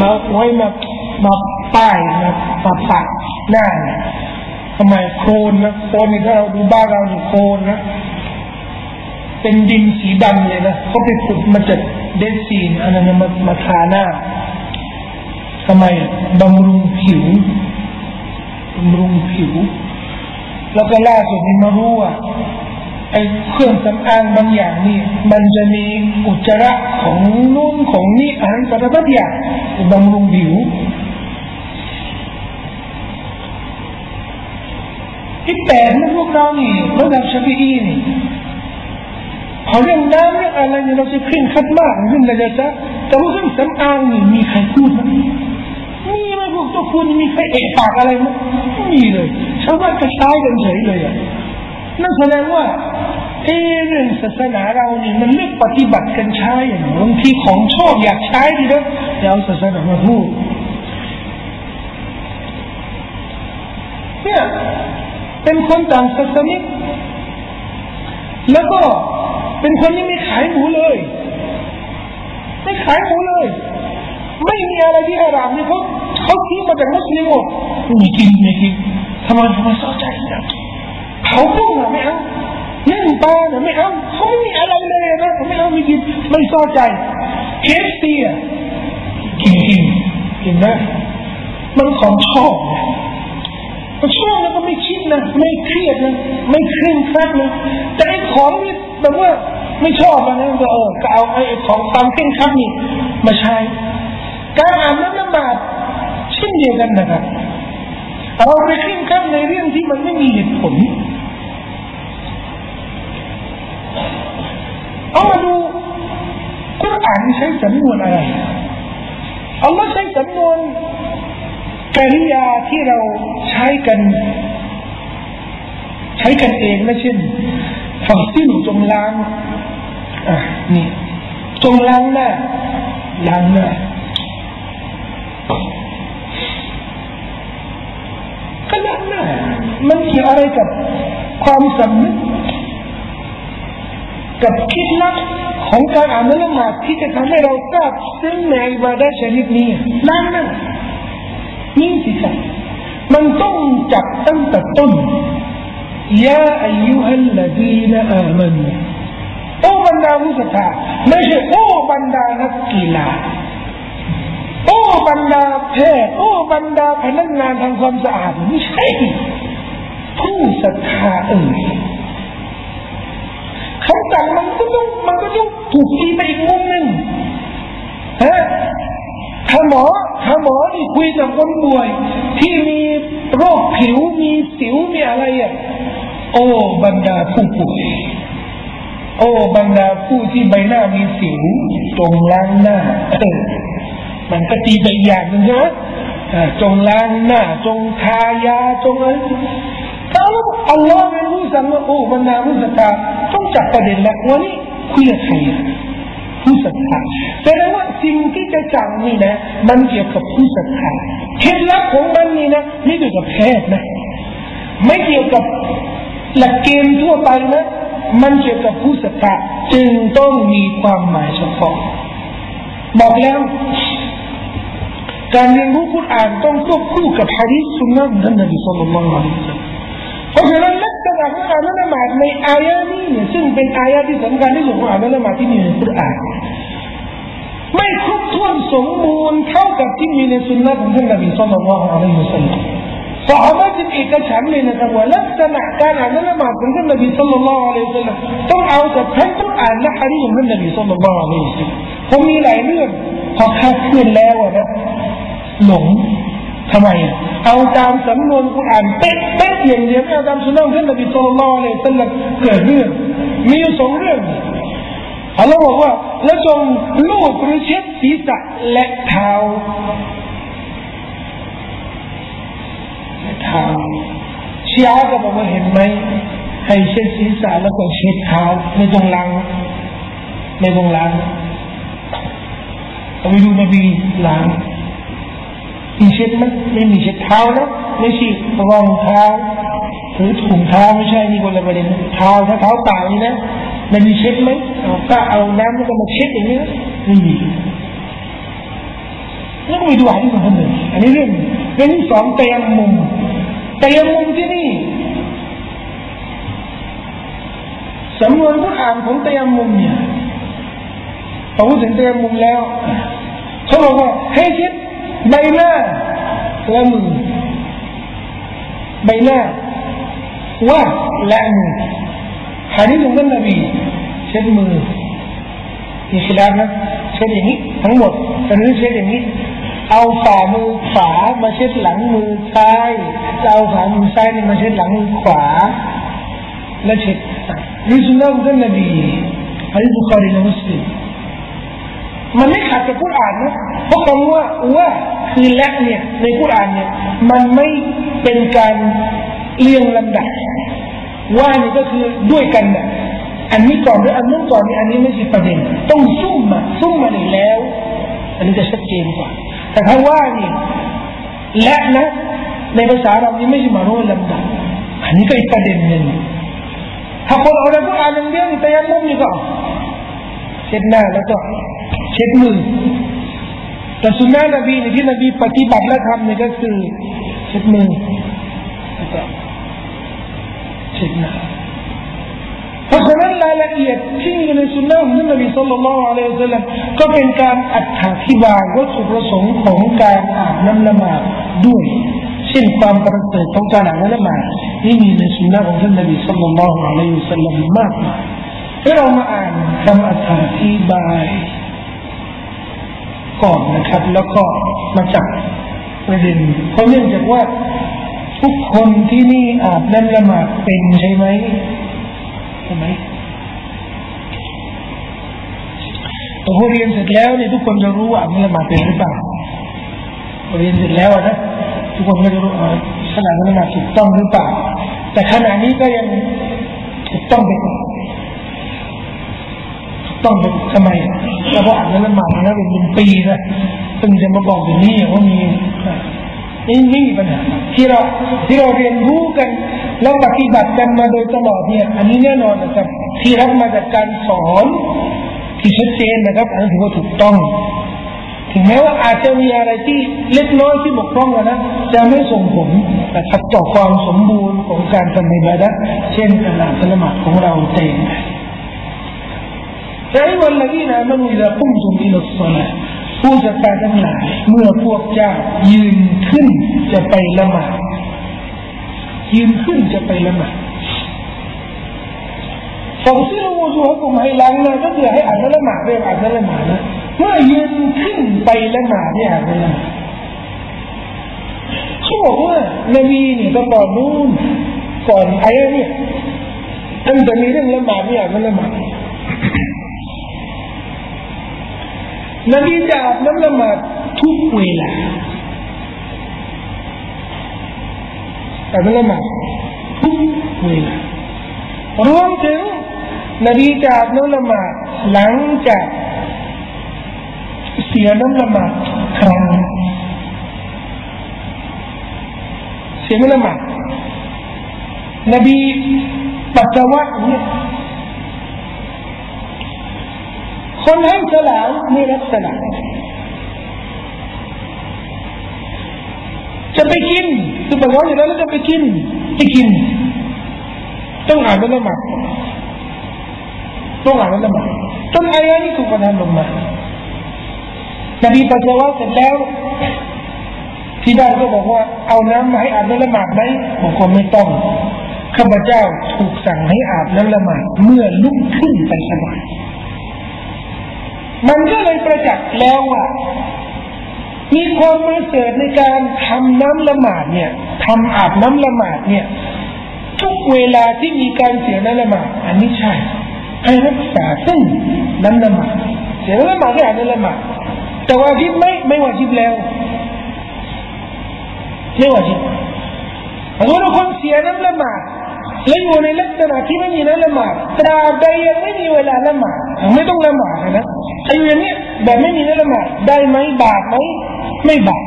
มาไว้มามาป้ายมามาปักหน้า ทำไมโคลนนะโคนนี่ถ้าเราดูบ้านเราอยู่โคลนนะ เป็นดินสีดำเลยนะเขาไปขุดมาจากเดซีนอันนั้นมามาทาหน้าทำไมบำรุงผิวบำรุงผิว แล้วก็ล่าสุดนี้มารู้ว่าไอ้เครื่องสำอางบางอย่างนี่มันจะมีอุจจาระของนู่นของนี่อาหารสารพัดอย่างบำรุงผิว ที่แปลกนะพวกเรานี่ระดับชาฟีอีนี่พอเรื่องน้ำเรื่องอะไรเนี่ยเราจะเคร่งคัดมากเรื่องอะไรจะแต่ว่าเรื่องสำอางนี่มีใครพูดไหมมีไหมพวกตัวคุณมีใครเอะปากอะไรไหมไม่มีเลยชาวบ้านก็ใช้กันเฉยเลยอะนั่นแสดงว่าเอเรื่องศาสนาเรานี่มันเลือกปฏิบัติกันใช้อย่างบางทีของชอบอยากใช้ดีนะแต่เอาศาสนามาพูดเนี่ย เป็นคนต่างศาสนาแล้วก็เป็นคนที่ไม่ขายหมูเลย ไม่ขายหมูเลย ไม่มีอะไรที่ฮารามนี่เขาเขาทิ้งมาจากมุสลิมหมดไม่กินไม่กินทำไมทำไมเศร้าใจนะเขาพุ่งอะไม่เอาเล่นปลาเนี่ยไม่เอาเขาไม่มีอะไรเลยนะเขาไม่เอาไม่กินไม่เศร้าใจเคฟซีอะกินกินกินได้มันของชอบนะ มันชอบแล้วก็ไม่คิดนะไม่เครียดนะไม่เคร่งครัดนะแต่ไอ้ของนี่แบบว่าไม่ชอบนะก็เออก็เอาไอ้ของตามเคร่งครัดนี่มาใช้ การอ่านน้ำละหมาดเช่นเดียวกันนะครับเอาไปเคร่งครัดในเรื่องที่มันไม่มีเหตุผลเอามาดูกุรอานใช้สำนวนอะไรอัลลอฮ์ใช้สำนวน กริยาที่เราใช้กัน ใช้กันเองนะเช่นฝั่งสิ้นจงล้างอะนี่จงล้างหน้าล้างหน้าก็ล้างหน้ามันเกี่ยวอะไรกับความสำนึกกับคิดลับของการอ่านละหมาดที่จะทำให้เราทราบซึ่งในอิบาดะชนิดนี้ล้างหน้า นี่สิครับมันต้องจับตั้งแต่ต้นยาอายุฮัลลดีนอามันโอ้บรรดาผู้ศรัทธาไม่ใช่โอ้บรรดานักกีฬาโอ้บรรดาแพทย์โอ้บรรดาพนักงานทำความสะอาดไม่ใช่ผู้ศรัทธาเอ่ยคำสั่งมันก็ต้องมันก็ต้องถูกตีไปอีกมุมหนึ่งฮะ ถ้าหมอถ้าหมอนี่คุยกับคนป่วย ที่มีโรคผิวมีสิวมีอะไรอะโอ้บรรดาผู้ป่วยโอ้บรรดาผู้ที่ใบหน้ามีสิวจงล้างหน้าเออมันก็ตีไปอย่างหนึ่งนะจงล้างหน้า จงทายาจงอะไรถ้าอัลลอฮ์เป็นผู้สั่งว่าโอ้บรรดาผู้ศรัทธาต้องจับประเด็นแล้ววันนี้คุยกับใคร ผู้ศรัทธาแสดงว่าสิ่งที่จะจังนี่นะ มันเกี่ยวกับผู้ศรัทธาเคล็ดลับของมันนี่นะไม่เกี่ยวกับแพทย์นะ ไม่เกี่ยวกับหลักเกณฑ์ทั่วไปนะ มันเกี่ยวกับผู้ศรัทธาจึงต้องมีความหมายเฉพาะ บอกแล้ว การเรียนรู้คุรานต้องควบคู่กับฮะดีษสุนนะของท่านนบีสุลต่านละฮ์ เพราะฉะนั้นลักษณะของการละหมาดในอายะนี้เนี่ยซึ่งเป็นอายะที่สำคัญที่สุดของการละหมาดที่มีในคุรานไม่ครบถ้วนสมบูรณ์เท่ากับที่มีในสุนนะของท่านนบีสุลต่านละอะลัยฮิวะสัลลัมสหายจึงเอกฉันเลยนะครับว่าลักษณะการอ่านละหมาดของท่านนบีสุลต่านละอะลัยฮิวะสัลลัมต้องเอากับทั้องคุรานละฮะดีของท่านนบีสุลต่านละอะลัยฮิวะสัลลัมผมมีหลายเรื่องพอคาดเคลื่อนแล้วนะหลง ทำไม เอาตามสำนวนกุรอานเป๊ะเป๊ะอย่างเดียวไม่เอาตามสุนนะท่านนบีสุลต่านเลยสัลลัมเกิดเรื่อง มีอยู่สองเรื่องอัลลอฮ์บอกว่าแล้วจงลูบหรือเช็ดศีรษะและเท้าเท้าชีอาก็บอกว่าเห็นไหมให้เช็ดศีรษะแล้วก็เช็ดเท้าไม่ต้องล้างไม่ต้องล้างเอาไปดูนบีล้าง มีเช็ดไหมไม่มีเช็ดเท้านะไม่ใช่รองเท้าหรือถุงเท้าไม่ใช่นี่คนละประเด็นเท้าถ้าเท้าเปล่านี่นะมันมีเช็ดไหมก็เอาน้ำแล้วก็มาเช็ดอย่างนี้ไม่มีแล้วก็ไปดูอันนี้คนหนึ่งอันนี้เรื่องเรื่องที่สองเตยมุมเตยมุมที่นี่สำนวนผู้อ่านของเตยมุมเนี่ยพอพูดถึงเตยมุมแล้วเขาบอกว่าให้เช็ด ใบหน้าและมือใบหน้าว่าและมือฮานี้ของท่านนบีเช็ดมือมีขลาดนะเช็ดอย่างนี้ทั้งหมดตอนนี้เช็ดอย่างนี้ เอาฝ่ามือขวามาเช็ดหลังมือซ้ายเอาฝ่ามือซ้ายนี่มาเช็ดหลังมือขวา และเช็ดนี่สุนนะของท่านนบีฮะนี้บุคคลีและมุสลิม มันไม่ขัดกับกุรอานนะเพราะคำว่าว่าคือและเนี่ยในกุรอานเนี่ยมันไม่เป็นการเรียงลำดับว่านี่ก็คือด้วยกันเนี่ยอันนี้ก่อนหรืออันนู้นก่อนนี่อันนี้ไม่ใช่ประเด็น ต้องซุ่มมาซุ่มมาเลยแล้ว อันนี้จะชัดเจนกว่า แต่ถ้าว่านี่และนะในภาษาเรานี่ไม่ใช่มาโน้ลำดับอันนี้ก็อีกประเด็นหนึ่งถ้าคนเอาแต่กุรอานอย่างเดียวแต่ยังมุมนี่ก็เช็ดหน้าแล้วก็ เช็ดมือ แต่สุนนะนบีที่นบีปฏิบัติและทำนี่ก็คือเช็ดมือเช็ดหน้าเพราะฉะนั้นรายละเอียดที่มีในสุนนะของท่านนบีสุลต่านละอัลลอฮฺสัลลัมก็เป็นการอธิบายวัตถุประสงค์ของการอาบน้ำละหมาดด้วย เช่นความประเสริฐของการอาบน้ำละหมาดนี่มีในสุนนะของท่านนบีสุลต่านละอัลลอฮฺสัลลัมมากมายให้เรามาอ่านคำอธิบาย ก่อนนะครับ แล้วก็มาจับประเด็นเพราะเนื่องจากว่าทุกคนที่นี่อาบน้ำละหมาดเป็นใช่ไหมใช่ไหมพอเรียนเสร็จแล้วเนี่ยทุกคนจะรู้ว่าอาบน้ำละหมาดเป็นหรือเปล่าเรียนเสร็จแล้วนะทุกคนก็จะรู้ขนาดนั้นละหมาดถูกต้องหรือเปล่าแต่ขณะนี้ก็ยังถูกต้องไปก่อน ต้องเป็นทำไมเพราะว่าอ่านนั้นมาแล้วเป็นปีนะซึ่งจะมาบอกอย่างนี้ว่ามีนี่ไม่มีปัญหาที่เราที่เราเรียนรู้กันแล้วปฏิบัติกันมาโดยตลอดเนี่ยอันนี้แน่นอนนะครับที่รับมาจากการสอนที่ชัดเจนนะครับ อันนี้ถือว่าถูกต้องถึงแม้ว่าอาจจะมีอะไรที่เล็กน้อยที่บกพร่องนะจะไม่ส่งผลนะครับต่อความสมบูรณ์ของการทำในบาดะเช่นการอ่านละหมาดของเราเอง ยาวันละที่นะมันอิลาคุมจุมอิลสลาผู้ศรัทธาทั้งหลายเมื่อพวกเจ้ายืนขึ้นจะไปละหมาดยืนขึ้นจะไปละหมาดฝงที่เราดูให้ผมให้ล้างนะก็คือให้อ่านละหมาดเรียกอ่านละหมาดนะเมื่อยืนขึ้นไปละหมาดเนี่ยอ่านละหมาดเขาบอกว่านบีนี่ก็ก่อนนู้นก่อนอายะเนี่ยตั้งแต่มีเรื่องละหมาดเนี่ยอ่านละหมาด นบีจะอาบน้ำละหมาดทุกเวลาอาบน้ำละหมาดทุกเวลารวมถึงนบีจะอาบน้ำละหมาดหลังจากเสียน้ำละหมาดครั้งเสียน้ำละหมาดนบีปัจจวัตเนี่ย คนให้สลามมีลักษณะ จะไปกินคือบอกว่าอย่างนั้นจะไปกินไปกิน ต้องอ่านละหมาดต้องอ่านละหมาดต้นอายะนี้ถูกประทานลงมานบีปัสสาวะเสร็จแล้วที่บ้านก็บอกว่าเอาน้ำมาให้อาบน้ำละหมาดไหมบอกว่าไม่ต้องข้าพเจ้าถูกสั่งให้อาบน้ำละหมาดเมื่อลุกขึ้นไปสบาย มันก็เลยประจักษ์แล้วว่า มีความประเสริฐในการทำน้ำละหมาดเนี่ยทำอาบน้ำละหมาดเนี่ย ทุกเวลาที่มีการเสียน้ำละหมาดอันนี้ใช่ให้รักษาซึ่งน้ำละหมาดเสียน้ำละหมาดที่อาบน้ำละหมาดแต่ว่าที่ไม่ไม่วาจิบแล้วไม่วาจิบสมมติว่าคนเสียน้ำละหมาด แล้วอยู่ในลักษณะที่ไม่มีน้ำละหมาดตราบใดยังไม่มีเวลาละหมาดไม่ต้องละหมาดนะไอ้อย่างนี้แบบไม่มีน้ำละหมาดได้ไหมบาปไหมไม่บาป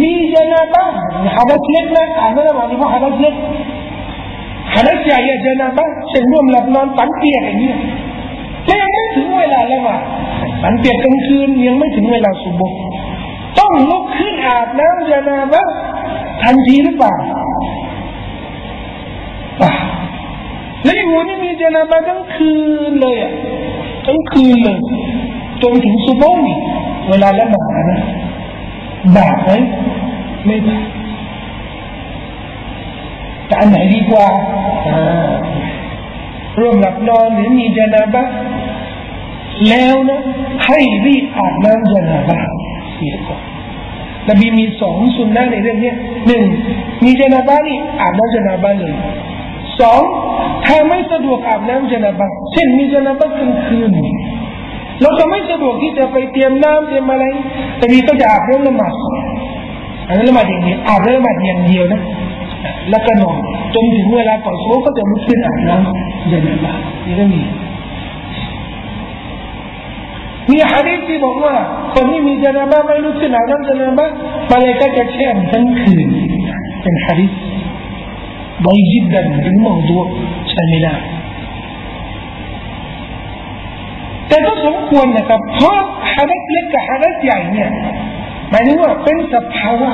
มีจนาบ้างฮาดัสเล็กนะอ่านละหมาดนี่เพราะฮาดัสเล็กฮาดัสใหญ่จนาบ้างเช่นร่วมหลับนอนฝันเปียกอย่างนี้แล้วยังไม่ถึงเวลาละหมาดฝันเปียกกลางคืนยังไม่ถึงเวลาสุบฮ์ต้องลุกขึ้นอาบน้ำจนาบ้าง ทันทีหรือเปล่าแล้วอยู่นี่มีเจนาบาทั้งคืนเลยอะทั้งคืนเลยจนถึงสุโบนี่เวลาละหมาดนะบาปไหมไม่บาปแต่อันไหนดีกว่าร่วมหลับนอนหรือมีเจนาบะแล้วนะให้รีบอาบน้ำจนาบะเสียก่อน นบีมีสองสุนนะในเรื่องนี้หนึ่งมีเจนาบานี่อาบน้ำเจนาบาเลยสองถ้าไม่สะดวกอาบน้ำเจนาบาเช่นมีเจนาบากลางคืนเราจะไม่สะดวกที่จะไปเตรียมน้ำเตรียมอะไรแต่มีก็จะอาบน้ำละหมาดอันนั้นละหมาดอย่างเดียวอาบน้ำละหมาดอย่างเดียวนะแล้วก็นอนจนถึงเวลาก่อนโซ่ก็จะลุกขึ้นอาบน้ำเจนาบานี่ก็มี มีฮะดีษที่บอกว่า คนที่มีจนาบะไม่รู้ขึ้นอาบน้ำจนาบะมาเลยก็จะแช่ทั้งคืนเป็นฮะดีษบอยจิดดันถึงมองดูใช่ไหมล่ะแต่ก็สมควรนะครับเพราะฮะดีษเล็กกับฮะดีษใหญ่เนี่ยหมายถึงว่าเป็นสภาวะ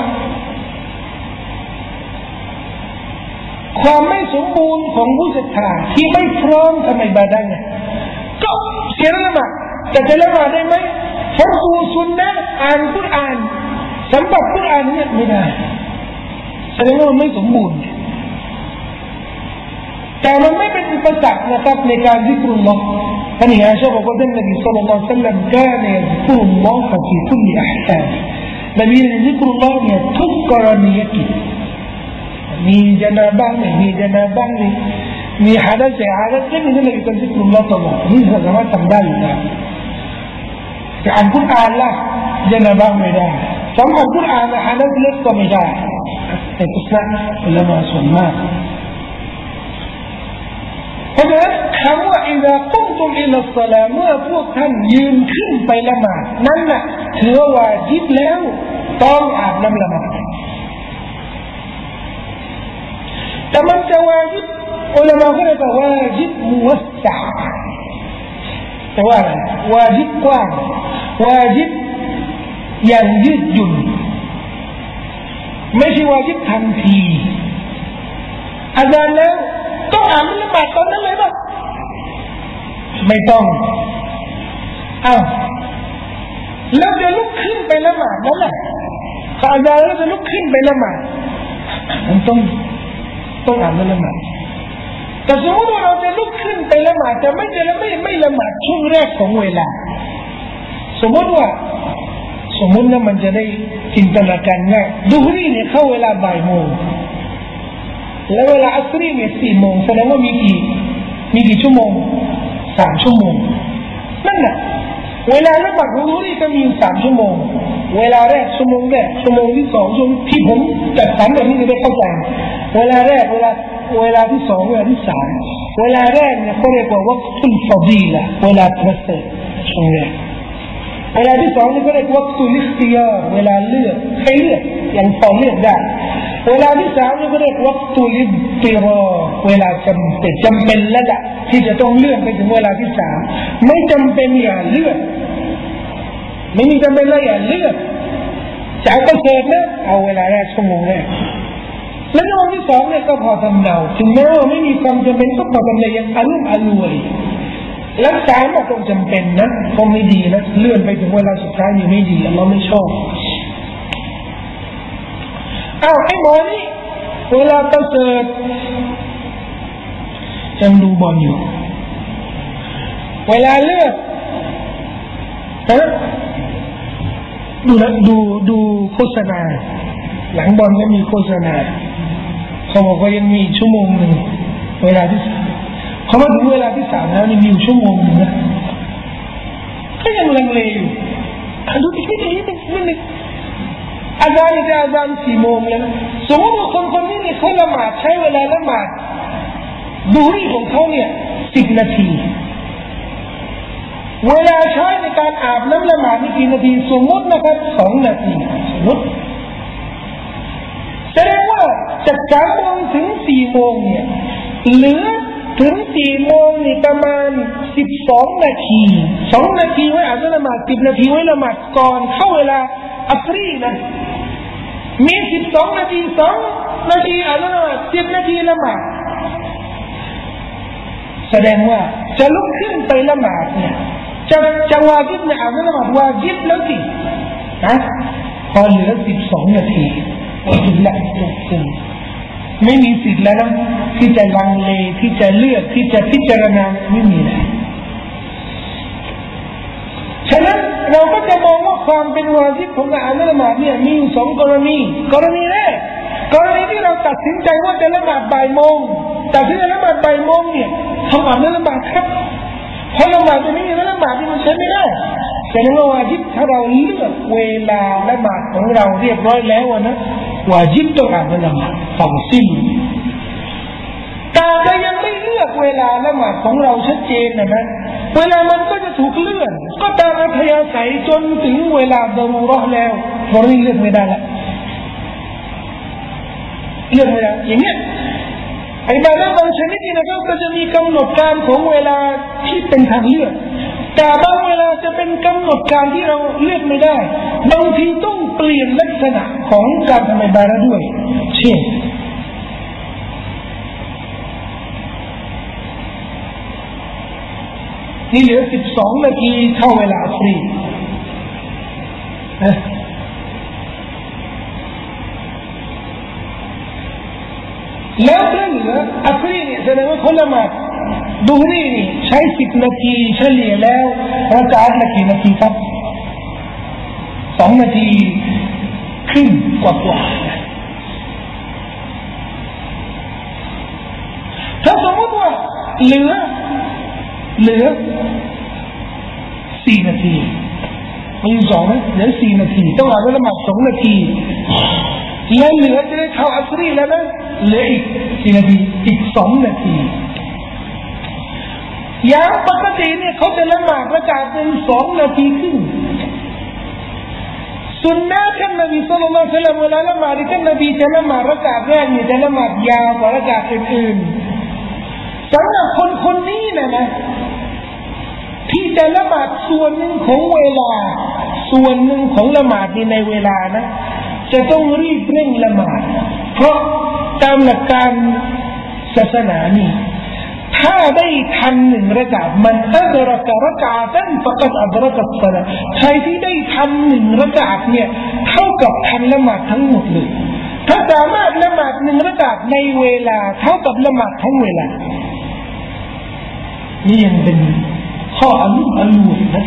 ความไม่สมบูรณ์ของผู้ศรัทธาที่ไม่พร้อมทำไมบาดัง ก็เสียละหมาดแต่จะละหมาดได้ไหมฟังดูสุนนะอ่านคุรอ่านสัมผัสคุรอ่านเนี่ยไม่ได้แสดงว่ามันไม่สมบูรณ์ แต่มันไม่เป็นอุปสรรคนะครับในการซิกรุลลอฮ์ท่านอาชาบอกว่าท่านนบีสุลต่านสัลลัมกาเนซิกรุลลอฮ์ฟีคุลอัลามนบีในซิกรุลลอฮ์เนี่ยทุกกรณีกิจมีจนาบ้างมีจนาบ้าง มีฮะดัษแต่ฮะดัษไม่มีนั่นเลยเป็นซิกรุลลอฮ์ตลอดนี่สามารถทำได้อยู่นะแต่อ่านคุรานละจนาบ้างไม่ได้สำหรับคุรานฮะดัษเล็กก็ไม่ได้แต่กุศลละมาส่วนมากเพราะฉะนั้นคำว่าอิดะกุมตุมอิลสลาเมื่อพวกท่านยืนขึ้นไปละหมาดนั่นแหละถือว่าวาจิบแล้วต้องอาบน้ำละหมาดแต่มันจะวาจิบ อุลามะก็เลยบอกวาจิบมุวสาแต่ว่าอะไรวาจิบกว้างวาจิบอย่างยืดหยุ่นไม่ใช่วาจิบทันทีอาจารย์แล้วต้องอ่านละหมาดตอนนั้นเลยป่ะไม่ต้องอ้าวแล้วจะลุกขึ้นไปละหมาดนั่นแหละอาจารย์แล้วจะลุกขึ้นไปละหมาดมันต้องต้องอ่านละหมาด แต่สมมติว่าเราจะลุกขึ้นไปละหมาดจะไม่จะไม่ไม่ละหมาดช่วงแรกของเวลา สมมติว่า สมมตินะมันจะได้จินตนาการง่ายดูรีเนี่ยเข้าเวลาบ่ายโมงแล้วเวลาอัสรีเนี่ยสี่โมงแสดงว่ามีกี่มีกี่ชั่วโมงสามชั่วโมงนั่นแหละ เวลาละหมาดรู้นี่ก็มีสามชั่วโมง เวลาแรกชั่วโมงแรกชั่วโมงที่สองชั่วโมงที่ผมจัดสรรแบบนี้จะได้เข้าใจเวลาแรกเวลาเวลาที่สองเวลาที่สามเวลาแรกเนี่ยเขาเรียกว่าวัตุลฟดีละเวลาประเสริฐช่วงแรก เวลาที่สองนี่ก็เรียกวัตุลิสติยาเวลาเลือกให้เลือกอย่างพอเลือกได้เวลาที่สามนี่ก็เรียกวัตุลิบติรอเวลาจำเป็นจำเป็นแล้วละที่จะต้องเลื่อนไปถึงเวลาที่สามไม่จำเป็นอย่าเลื่อนไม่มีจำเป็นเลยอย่าเลื่อนจะเอาประเสริฐนะเอาเวลาแรกชั่วโมงแรกแล้วในวันที่สองเนี่ยก็พอทำเดาถึงแม้ว่าไม่มีความจำเป็นก็พอทำเลยยังอารมณ์อรวย แล้วสามก็ต้องจำเป็นนะก็ไม่ดีนะเลื่อนไปถึงเวลาสุดท้ายนี่ไม่ดีเราไม่ชอบอ้าวไอ้หมอนี่เวลาประเสริฐยังดูบอลอยู่ เวลาเลือกฮะดูนะดูดูโฆษณา หลังบอลก็มีโฆษณา เขาบอกว่ายังมีชั่วโมงหนึ่งเวลาที่ เขามาถึงเวลาที่สามแล้วนี่มีอยู่ชั่วโมงนึงนะก็ยังลังเลอยู่ดูอีกนิดนึงนิดนึงนิดอาจารย์จะอาจารย์สี่โมงแล้วสมมติว่าคนคนนี้เนี่ยเขาละหมาดใช้เวลาละหมาดดูรีของเขาเนี่ยสิบนาทีเวลาใช้ในการอาบน้ำละหมาดนี่กี่นาทีสมมตินะครับสองนาทีสมมติแสดงว่าจากสามโมงถึงสี่โมงเนี่ยเหลือ ถึงสี่โมงนี่ประมาณสิบสองนาทีสองนาทีไว้อาบน้ำละหมาดสิบนาทีไว้ละหมาดก่อนเข้าเวลาอัฟรีนะมีสิบสองนาทีสองนาทีอาบน้ำละหมาดสิบนาทีละหมาดแสดงว่าจะลุกขึ้นไปละหมาดเนี่ยจะจะวาจิบเนี่ยอาบน้ำละหมาดวาจิบแล้วสินะพอเหลือสิบสองนาทีถึงละลุกขึ้น ไม่มีสิทธิ์แล้วนะที่จะลังเลที่จะเลือกที่จะพิจารณาไม่มีแล้วฉะนั้นเราก็จะมองว่าความเป็นวาจิบของการละหมาดเนี่ยมีอยู่สองกรณี กรณีแรกกรณีที่เราตัดสินใจว่าจะละหมาดบ่ายโมงตัดสินใจละหมาดบ่ายโมงเนี่ยทำอ่านละหมาดครับเพราะละหมาดตัวนี้ละหมาดที่มันใช้ไม่ได้แต่ในวาจิบถ้าเราเลือกเวลาละหมาดของเราเรียบร้อยแล้วนะ วาจิบต้องอ่านละหมาดฝั่งสิ้นแต่ถ้ายังไม่เลือกเวลาละหมาดของเราชัดเจนนะนะเวลามันก็จะถูกเลื่อน ก็ตามอัธยาศัยจนถึงเวลาดารูรอแล้วตอนนี้เลือกไม่ได้ละเลือกไม่ได้อย่างเงี้ยไอ้บาดาบางชนิดนี่นะครับก็จะมีกำหนดการของเวลาที่เป็นทางเลือก แต่บางเวลาจะเป็นกำหนดการที่เราเลือกไม่ได้ บางทีต้องเปลี่ยนลักษณะของการทำอิบาระด้วย เช่นนี่เหลือสิบสองนาทีเข้าเวลาฟรี แล้วถ้าเหลืออัฟรีเนี่ยแสดงว่าคนละมาดูนี่นี่ใช้สิบนาทีเฉลี่ยแล้วระกาศละกี่นาทีครับสองนาทีครึ่งกว่ากว่าถ้าสมมติว่าเหลือเหลือสี่นาทีมีสองนะเหลือสี่นาทีต้องอ่านละหมาดสองนาที แล้วเหลือจะได้เข้าอัสรีแล้วนะเหลืออีกสี่นาทีอีกสองนาทีอย่างปกติเนี่ยเขาจะละหมาดประกาศเป็นสองนาทีครึ่งสุนนะท่านนบีสุลต่านละเวลาละหมาดท่านนบีจะละหมาดประกาศแรกเนี่ยจะละหมาดยาวกว่าประกาศอื่นๆสำหรับคนคนนี้นะนะที่จะละหมาดส่วนหนึ่งของเวลา ส่วนหนึ่งของละหมาดในเวลานะ จะต้องรีบเร่งละหมาดเพราะตามหลักการศาสนานี่ถ้าได้ทันหนึ่งระกาศมันอัดรกะระกาตันฟกัดอัดรกัสละใครที่ได้ทันหนึ่งระกาศเนี่ยเท่ากับทันละหมาดทั้งหมดเลยถ้าสามารถละหมาดหนึ่งระกาศในเวลา เท่ากับละหมาดทั้งเวลานี่ยังเป็นข้ออารมณ์อร่วยนะ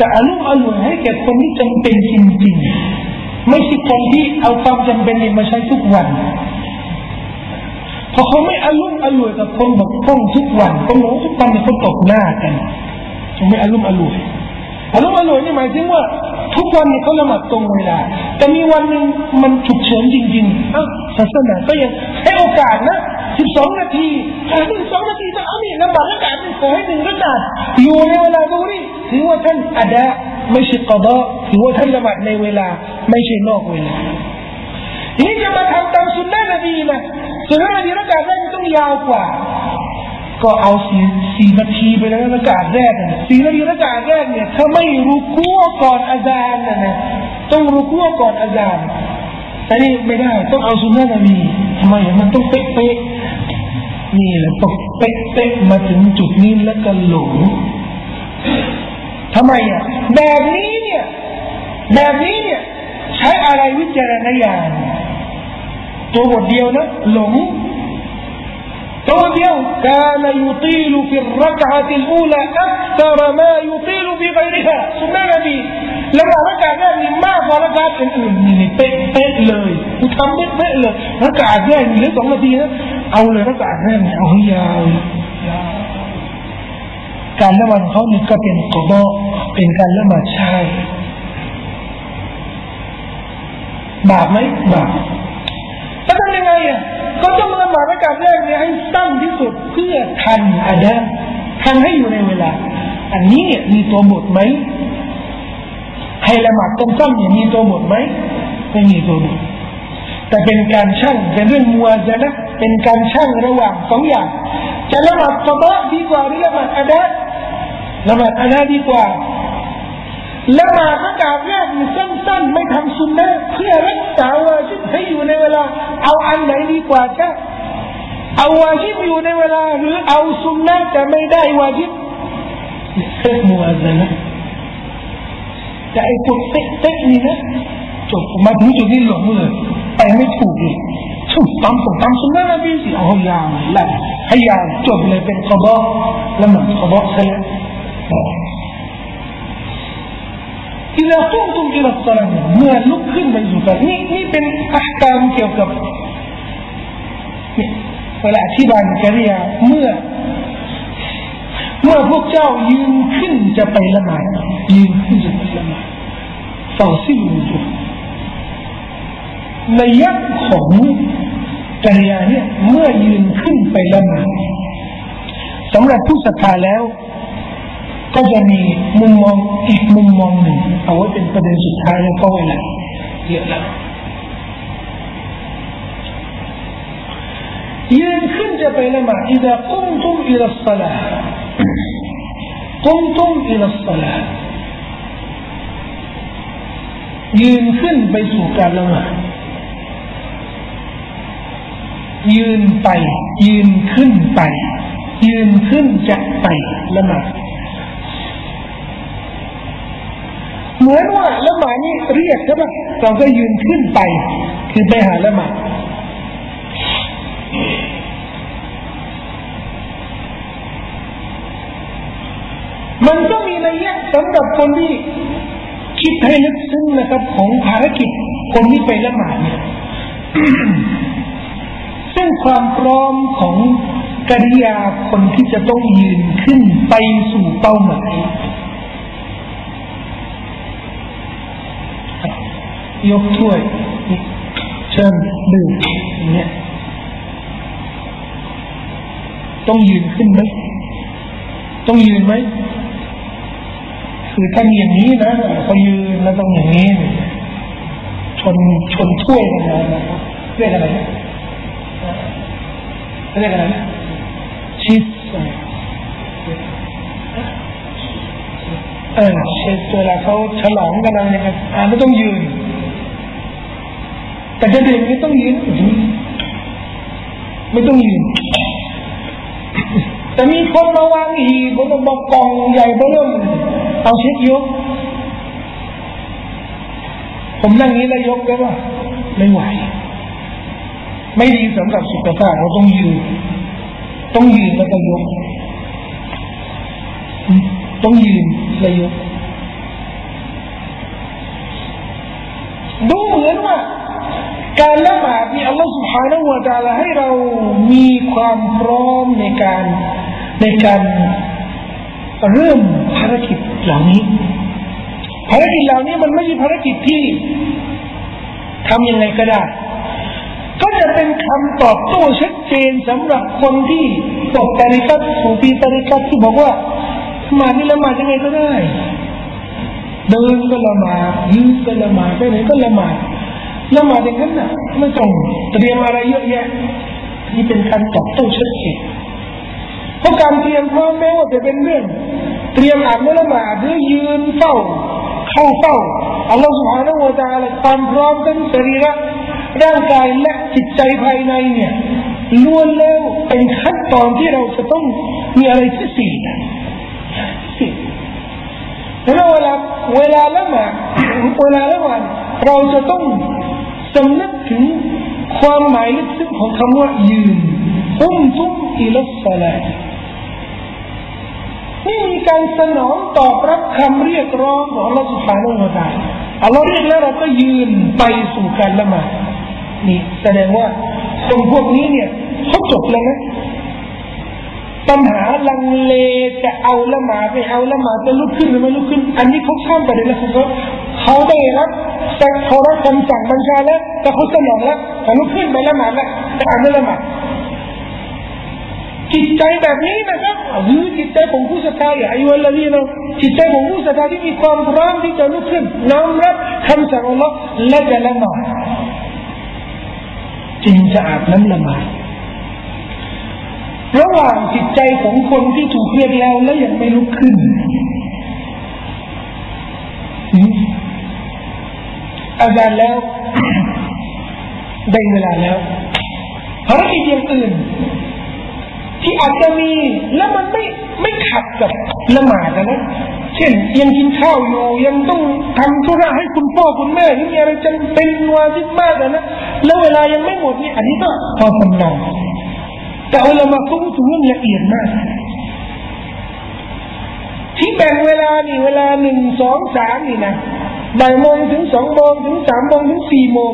จะอารมณ์อร่วยให้แก่คนที่จำเป็นจริงๆ ไม่ใช่คนที่เอาความจำเป็นมาใช้ทุกวันพอเขาไม่อารมณ์อร่วยกับคนบกพร่องทุกวันคนบองทุกวันเนี่ยเขาตกหน้ากันเขาไม่อารมณ์อร่วย อารมณ์อร่วยนี่หมายถึงว่า ทุกวันเนี่ยเขาละหมาดตรงเวลา แต่มีวันหนึ่งมันฉุกเฉินจริงๆอ้าวศาสนาก็ยังให้โอกาสนะสิบสองนาทีอ่าหนึ่งสองนาทีจะเอานี่ละหมาดละกาศขอให้หนึ่งละกาศอยู่ในเวลาดูนี่ถือว่าท่านอาดะไม่ใช่กบะถือว่าท่านละหมาดในเวลา ไม่ใช่นอกเวลาทีนี้จะมาทำตามสุนนะนบีนะสุนนะนบีระกาศแรกต้องยาวกว่า ก็เอาสี่สี่นาทีไปแล้วระกาศแรกเนี่ยสี่นาทีระกาศแรกเนี่ยถ้าไม่รู้คั่วก่อนอาจารย์นะนะต้องรู้คั่วก่อนอาจารย์แต่นี่ไม่ได้ต้องเอาสุนนะนบีทำไมมันต้องเป๊ะๆนี่แหละต้องเป๊ะๆมาถึงจุดนี้แล้วก็หลงทำไมอะแบบนี้เนี่ยแบบนี้เนี่ยใช้อะไรวิจารณญาณตัวบทเดียวนะหลง ตัวเดียว كان يطيل في الركعة الأولى أكثر ما يطيل في غيرها สุนนะนบีแล้วรักาแรกนี่มากกว่ารักาอื่นๆนี่เป๊ะเป๊ะเลยกูทำเป๊ะเป๊ะเลยรักาแรกเหลือสองนาทีนะเอาเลยรักาแรกเอาให้ยาวการละหมาดเขานี่ก็เป็นกบเป็นการละหมาดชาย บาปไหมบาป จะทำยังไงอะก็ต้องละหมาดระกาศแรกเนี่ยให้สั้นที่สุดเพื่อทันอาดาทันให้อยู่ในเวลา อันนี้เนี่ยมีตัวบทไหมให้ละหมาดตรงสั้นเนี่ยมีตัวบทไหมไม่มีตัวบทแต่เป็นการช่างเป็นเรื่องมัวจะนะเป็นการช่างระหว่างสองอย่าง จะละหมาดกบะดีกว่าหรือละหมาดอาดาละหมาดอาดาดีกว่า ละหมาดระกาศแรกมีสั้นๆ ไม่ทำสุนนะเพื่อรักษาวาจิบให้อยู่ในเวลา เอาอันไหนดีกว่าจ้ะเอาวาจิบอยู่ในเวลา หรือเอาสุนนะแต่ไม่ได้วาจิบเซ็ตมัวจะนะแต่ไอ้พวกเต๊ะๆนี่นะจบมาถึงจุดนี้หลงเลยไปไม่ถูกเลยถูกตามตกตามสุนนะนบีสิเอายาวแหละให้ยาวจบเลยเป็นกบะละหมาดกบะซะแล้ว อิลาตุ้มตุ้มอิลาสลามเมื่อลุกขึ้นไปอยู่ตรงนี่นี่เป็นอักกามเกี่ยวกับเวลาอธิบายจะเรียกเมื่อ เมื่อพวกเจ้ายืนขึ้นจะไปละหมาดยืนขึ้นจะไปละหมาดฟาซิลูจูระยะของกรียาเนี่ยเมื่อยืนขึ้นไปละหมาดสำหรับผู้ศรัทธาแล้ว ก็จะมีมุมมองอีกมุมมองหนึ่งเอาไว้เป็นประเด็นสุดท้ายแล้วก็เวลาเยอะแล้วยืนขึ้นจะไปละหมาด إذا قمتم إلى الصلاة قمتم إلى الصلاة ยืนขึ้นไปสู่การละหมาดยืนไป ยืนขึ้นไป ยืนขึ้นจะไปละหมาด เหมือนว่าละหมาดนี่เรียกใช่ไหมเราก็ยืนขึ้นไป คือไปหาละหมาดมันก็มีนัยยะสำหรับคนที่คิดให้ลึกซึ้งนะครับ ของภารกิจคนที่ไปละหมาดเนี่ยซึ่งความพร้อมของกริยาคนที่จะต้องยืนขึ้นไปสู่เป้าหมาย ยกถ้วยเชิญดื่มอย่างเงี้ยต้องยืนขึ้นไหมต้องยืนไหมคือถ้ามีอย่างนี้นะพอยืนแล้วต้องอย่างนี้ชนชนถ้วยกันนะเรียกอะไรเรียกอะไรชิสเออเชสเวลาเขาฉลองกันอะไรกันอ่าไม่ต้องยืน แต่จะดื่มไม่ต้องยืนไม่ต้องยืนแต่มีคนมาวางอีกบนบอกกองใหญ่เบิ่มเอาเช็ดยก ผมนั่งนี้แล้วยกได้ป่ะไม่ไหว ไม่ดีสำหรับสุขภาพเราต้องยืน ต้องยืนแล้วก็ยก ต้องยืนแล้วยกดูเหมือนว่า การละหมาดนี่อัลลอฮฺสุบฮานาวะตาลาให้เรามีความพร้อมในการในการเริ่มภารกิจเหล่านี้ ภารกิจเหล่านี้มันไม่ใช่ภารกิจที่ทำยังไงก็ได้ ก็จะเป็นคำตอบโต้ชัดเจนสำหรับคนที่ตกตริกัตสูปีตริกัตที่บอกว่ามานี่ละหมาดยังไงก็ได้เดินก็ละหมาดยืนก็ละหมาดไปไหนก็ละหมาด ละหมาดอย่างนั้นน่ะไม่ต้องเตรียมอะไรเยอะแยะนี่เป็นการตอบโต้ชัดเจนเพราะการเตรียมพร้อมแม้ว่าจะเป็นเรื่อง เตรียมอ่านละหมาดหรือยืนเฝ้าเข้าเฝ้าอัลลอฮฺสุบฮานาอูตาละความพร้อมทั้งสรีระร่างกายและจิตใจภายในเนี่ยล้วนแล้วเป็นขั้นตอนที่เราจะต้องมีอะไรที่สี่สี่แล้วเวลาเวลาละหมาดเวลาละหมาดเราจะต้อง สำนึกถึงความหมายลึกซึ้งของคำว่ายืนอุ้มตุ้มอิลัสลานี่มีการสนองตอบรับคำเรียกร้องของอัลลอฮฺสุภาโนวตาอัลลอฮฺเรียกแล้วเราก็ยืนไปสู่การละหมาดนี่แสดงว่าคนพวกนี้เนี่ยเขาจบแล้วนะปัญหาลังเลจะเอาละหมาดไม่เอาละหมาดจะลุกขึ้นหรือไม่ลุกขึ้น อันนี้เขาข้ามประเด็นแล้วเขาเข เขาได้รับแต่เขารับคำสั่งบัญชาแล้วแต่เขาสมองแล้วเขาลุกขึ้นไปละหมาดแล้วแต่อ่านไม่ละหมาดจิตใจแบบนี้นะครับหรือจิตใจของผู้ศรัทธาอย่างอายุละนี่นะจิตใจของผู้ศรัทธาที่มีความพร้อมที่จะลุกขึ้นน้อมรับคำสั่งของเราและจะละหมาดจึงจะอาบน้ำละหมาดระหว่างจิตใจของคนที่ถูกเรียกแล้วและยังไม่ลุกขึ้น อาจารย์แล้ว ได้เวลาแล้วภารกิจอย่างอื่น ที่อาจจะมีแล้วมันไม่ไม่ขัดกับละหมาดนะเช่นยังกินข้าวอยู่ยังต้องทำธุระให้คุณพ่อคุณแม่ยังมีอะไรจำเป็นวาจิบมากนะแล้วเวลายังไม่หมดนี่อันนี้ก็พอสำเนาแต่เวลามาพูดถึงเรื่องละเอียดมากที่แบ่งเวลานี่เวลาหนึ่งสองสามนี่นะ บ่ายโมงถึงสองโมงถึงสามโมงถึงสี่โมง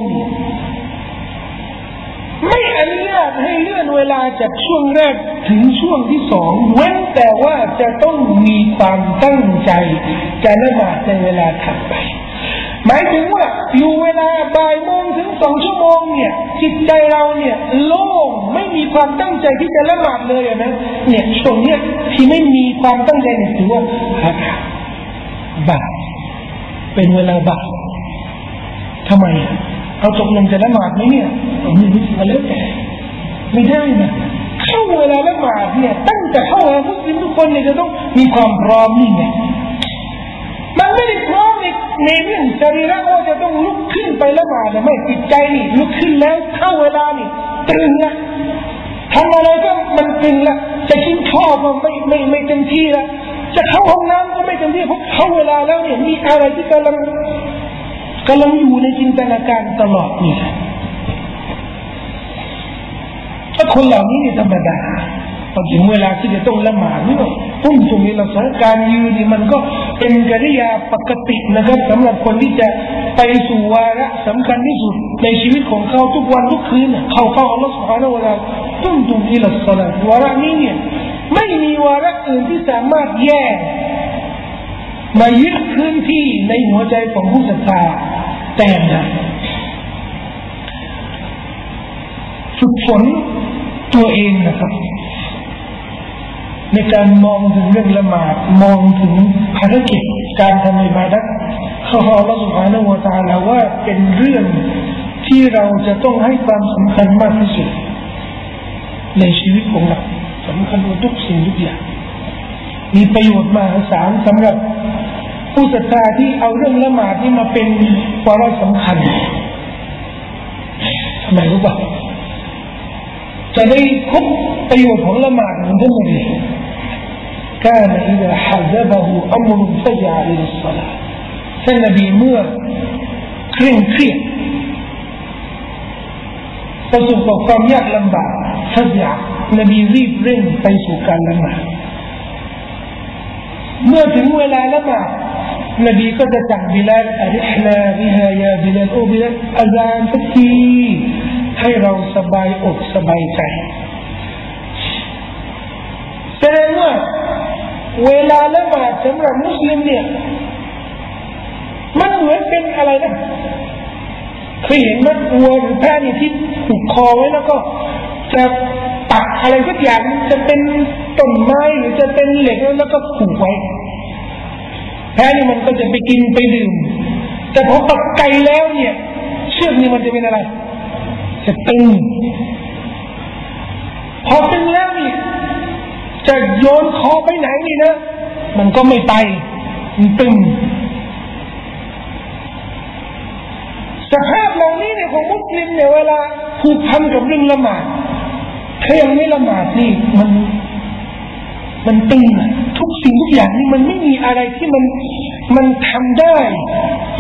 ไม่อนุญาตให้เลื่อนเวลาจากช่วงแรกถึงช่วงที่สองเว้นแต่ว่าจะต้องมีความตั้งใจจะละหมาดในเวลาถัดไป หมายถึงว่าอยู่เวลาบ่ายโมงถึงสองชั่วโมงเนี่ย จิตใจเราเนี่ย โล่งไม่มีความตั้งใจที่จะละหมาดเลยนะเนี่ยช่วงเนี้ยที่ไม่มีความตั้งใจเนี่ยถือว่าบาป เป็นเวลาบาปทำไมเอาตกลงจะละหมาดไหมเนี่ยไม่รู้มาแล้วแต่ไม่ได้นะเข้าเวลาละหมาดเนี่ย ตั้งแต่เข้าเวลามุสลิมทุกคนเนี่ยจะต้องมีความพร้อมนี่ไงมันไม่ได้พร้อมในในเรื่องสรีระว่าจะต้องลุกขึ้นไปละหมาดไม่ติดใจนี่ลุกขึ้นแล้วเข้าเวลานี่ตรึงละทำอะไรก็มันตึงละจะกินข้าวก็ไม่ไม่ไม่เต็มที่ละ จะเข้าห้องน้ำก็ไม่เต็มที่เพราะเข้าเวลาแล้วเนี่ยมีอะไรที่กำลังกำลังอยู่ในจินตนาการตลอดเนี่ยถ้าคนเหล่านี้เนี่ยธรรมดาพอถึงเวลาที่จะต้องละหมาดนี่พุ่งตรงนี้เราสถานการยืนนี่มันก็เป็นกิริยาปกตินะครับสำหรับคนที่จะไปสู่วาระสำคัญที่สุดในชีวิตของเขาทุกวันทุกคืนเขาเข้าอัลลอฮฺสุบฮานาอูตะพุ่งตรงนี้เราสลาวาระนี้เนี่ย ไม่มีวาระอื่นที่สามารถแยกมายึดพื้นที่ในหัวใจของผู้ศรัทธาแต่นะฝึกฝนตัวเองนะครับ ในการมองถึงเรื่องละหมาดมองถึงภารกิจการทำอิบาดัตขาขอเราสุภาณวตาลาว่าเป็นเรื่องที่เราจะต้องให้ความสำคัญมากที่สุดในชีวิตของเรา สำคัญกว่ทุกสิ่งทุกอย่างมีประโยชน์มหาศาลสำหรับผู้ศรัทธาที่เอาเรื่องละหมาดนี่มาเป็นวาระสำคัญทำไมรู้ป่าจะได้ครบประโยชน์ของละหมาดมันทั้งหมเลยการอิดะฮัซบะฮูอัมรุฟยาอิลสลาท่านนบีเมื่อเคร่งเครียดประสบกับความยากลำบากฟยา นบีรีบเร่งไปสู่การละหมาดเมื่อถึงเวลาละหมาดนบีก็จะสั่งบิลาลอริฮนาบิฮายาบิลาลโอบิลาลอาจารย์สักทีให้เราสบายอกสบายใจแสดงว่าเวลาละหมาดสำหรับมุสลิมเนี่ยมันเหมือนเป็นอะไรนะเคยเห็นไหมวัวหรือแพะนี่ที่ถูกคอไว้แล้วก็จะ ตักอะไรสักอย่างจะเป็นต้นไม้หรือจะเป็นเหล็กแล้วก็ผูกไว้แพ้นี่มันก็จะไปกินไปดื่ม แต่พอตักไก่แล้วเนี่ย เชือกนี่มันจะเป็นอะไร จะตึงพอตึงแล้วนี่จะโยนคอไปไหนนี่นะ มันก็ไม่ไปมันตึงสภาพเหล่านี้เนี่ยของมุสลิมเนี่ยเวลาผูกพันกับเรื่องละหมาด ถ้ายังไม่ละหมาดนี่มันมันตึงทุกสิ่งทุกอย่างนี่มันไม่มีอะไรที่มันมันทำได้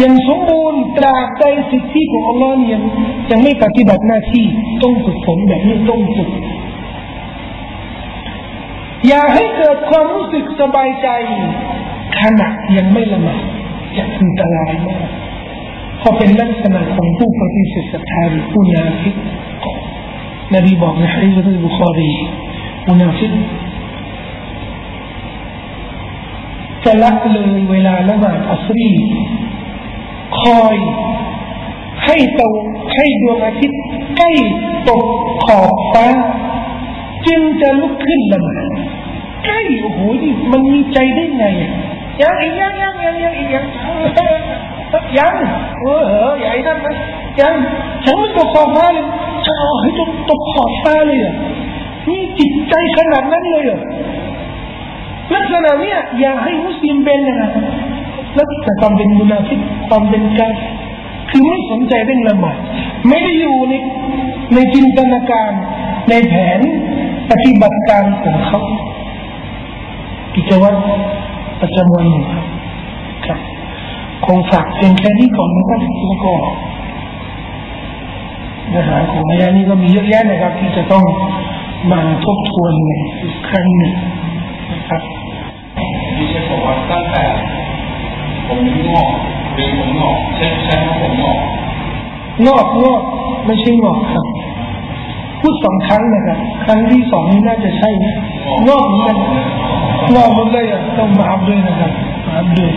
ยังสมบูรณ์ตราบใดสิทธิของอัลลอฮ์ยังยังไม่ปฏิบัติหน้าที่ต้องฝึกฝนแบบนี้ต้องฝึกอย่าให้เกิดความรู้สึกสบายใจขณะยังไม่ละหมาดจะอันตรายมากเพราะเป็นลักษณะของผู้ปฏิเสธศรัทธาหรือผู้นาฟิก นบีบอกในฮะดีษบุคอรีมุนาฟิกจะละเลยเวลาละหมาดอัสรีคอยให้ตกให้ดวงอาทิตย์ใกล้ตกขอบฟ้า จึงจะลุกขึ้นละหมาดใกล้โอ้โหนี่มันมีใจได้ไงยังอีกยังยังยังยังอีกยัง ยังเออเหรอใหญ่นั่นนะยังฉันไม่ตกขอบฟ้าเลยจะเอาให้ตกตกขอบฟ้าเลยอะนี่จิตใจขนาดนั้นเลยอะลักษณะเนี้ยอย่าให้มุสลิมเป็นนะลักษณะความเป็นมุนาฟิกความเป็นกาคือไม่สนใจเรื่องละหมาดไม่ได้อยู่ในในจินตนาการในแผนปฏิบัติการของเขากิจวัตรประจำวันครับ คงฝากเพียงแค่นี้ก่อนนะครับแล้วก็เนื้อหาของอายะนี้ก็มีเยอะแยะนะครับ ที่จะต้องมาทบทวนอีกครั้งหนึ่งนะครับดิฉันบอกว่าตั้งแต่ผมงอกหรือผมงอกใช่ใช่ว่าผมงอกงอกงอกไม่ใช่งอกครับ พูดสองครั้งนะครับ ครั้งที่สองนี้น่าจะใช่นะงอกเหมือนกันงอกหมดเลยอะต้องมาอัพด้วยนะครับมาอัพด้วย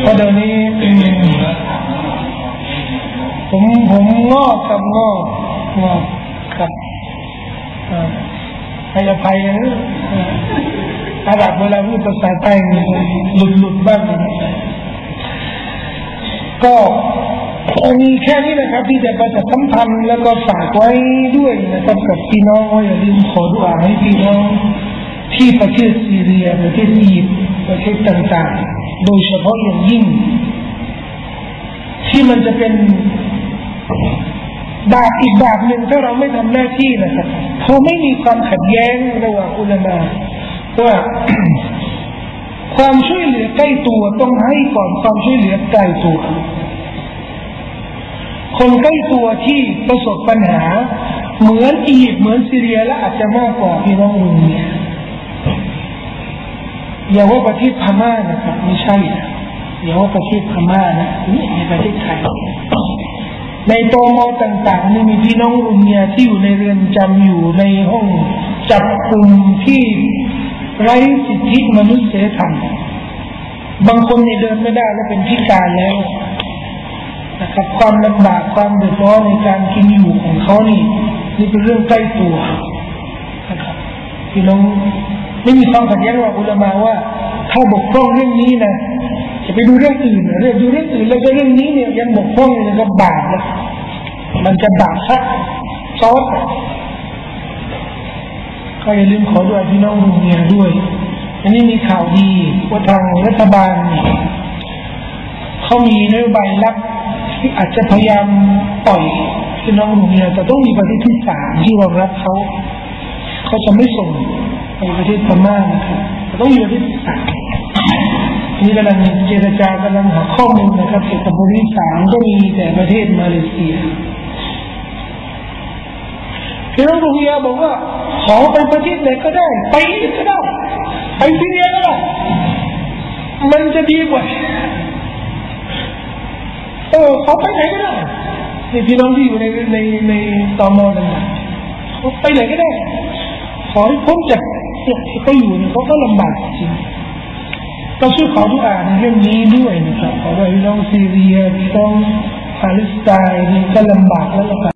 เพราะเดี๋ยวนี้ผมผมงอกกับงอกงอกครับอ่าให้อภัยนะอาอาดับเวลาพูดภาษาไทยหลุดหลุดบ้างก็มีแค่นี้นะครับ ที่จะประชาสัมพันธ์แล้วก็ฝากไว้ด้วยนะครับกับพี่น้องอย่าลืมขอดุอาให้พี่น้องที่ประเทศซีเรียประเทศอียิปต์ประเทศต่างๆ โดยเฉพาะอย่างยิ่ง ที่มันจะเป็นบาปอีกบาปหนึ่งถ้าเราไม่ทำหน้าที่นะครับเพราะไม่มีความขัดแย้งระหว่างอุลามาว่าความช่วยเหลือใกล้ตัวต้องให้ก่อนความช่วยเหลือไกลตัว คนใกล้ตัวที่ประสบปัญหา เหมือนอียิปต์เหมือนซีเรียและอาจจะมากกว่าพี่น้องรุมเนี่ย อย่าว่าประเทศพม่านะครับไม่ใช่นะอย่าว่าประเทศพม่านะนี่ในประเทศไทยในโตมอต่างๆนี่มีพี่น้องรุมเนียที่อยู่ในเรือนจำอยู่ในห้องจับกลุ่มที่ไร้สิทธิมนุษยธรรมบางคนเนี่ยเดินไม่ได้แล้วเป็นพิการแล้วนะครับความลำบากความเดือดร้อนในการกินอยู่ของเขานี่นี่เป็นเรื่องใกล้ตัวนะครับพี่น้อง ไม่มีความขัดแย้งว่าอุลามาว่าถ้าบกพร่องเรื่องนี้นะจะไปดูเรื่องอื่นเรื่องดูเรื่องอื่นแล้วก็เรื่องนี้เนี่ยยังบกพร่องเนี่ยก็บาปนะมันจะบาปซักซอสก็อย่าลืมขอด้วยพี่น้องโรงเรียนด้วย อันนี้มีข่าวดีว่าทางรัฐบาลเขามีนโยบายรับที่อาจจะพยายามปล่อยพี่น้องโรงเรียนแต่ต้องมีประเทศที่สามที่รองรับเขา เขาจะไม่ส่งไปประเทศพม่านะครับต้องมีประเทศที่สามนี่กำลังเจรจากำลังหาข้อมูลนะครับเกี่ยวกับประเทศที่สามก็มีแต่ประเทศมาเลเซียพี่น้องโรงเรียนบอกว่าขอไปประเทศไหนก็ได้ ไปอีก็ได้ไปซีเรียก็ได้มันจะดีกว่าเออเขาไปไหนก็ได้นี่พี่น้องที่อยู่ในในในตอมอต่างๆไปไหนก็ได้ ขอให้พ้นจากเนี่ยที่เขาอยู่เนี่ยเขาก็ลำบากจริงก็ช่วยขอทุกอ่านเรื่องนี้ด้วยนะครับขอให้พี่น้องซีเรียพี่น้องปาเลสไตน์นี่ก็ลำบากแล้วล่ะครับ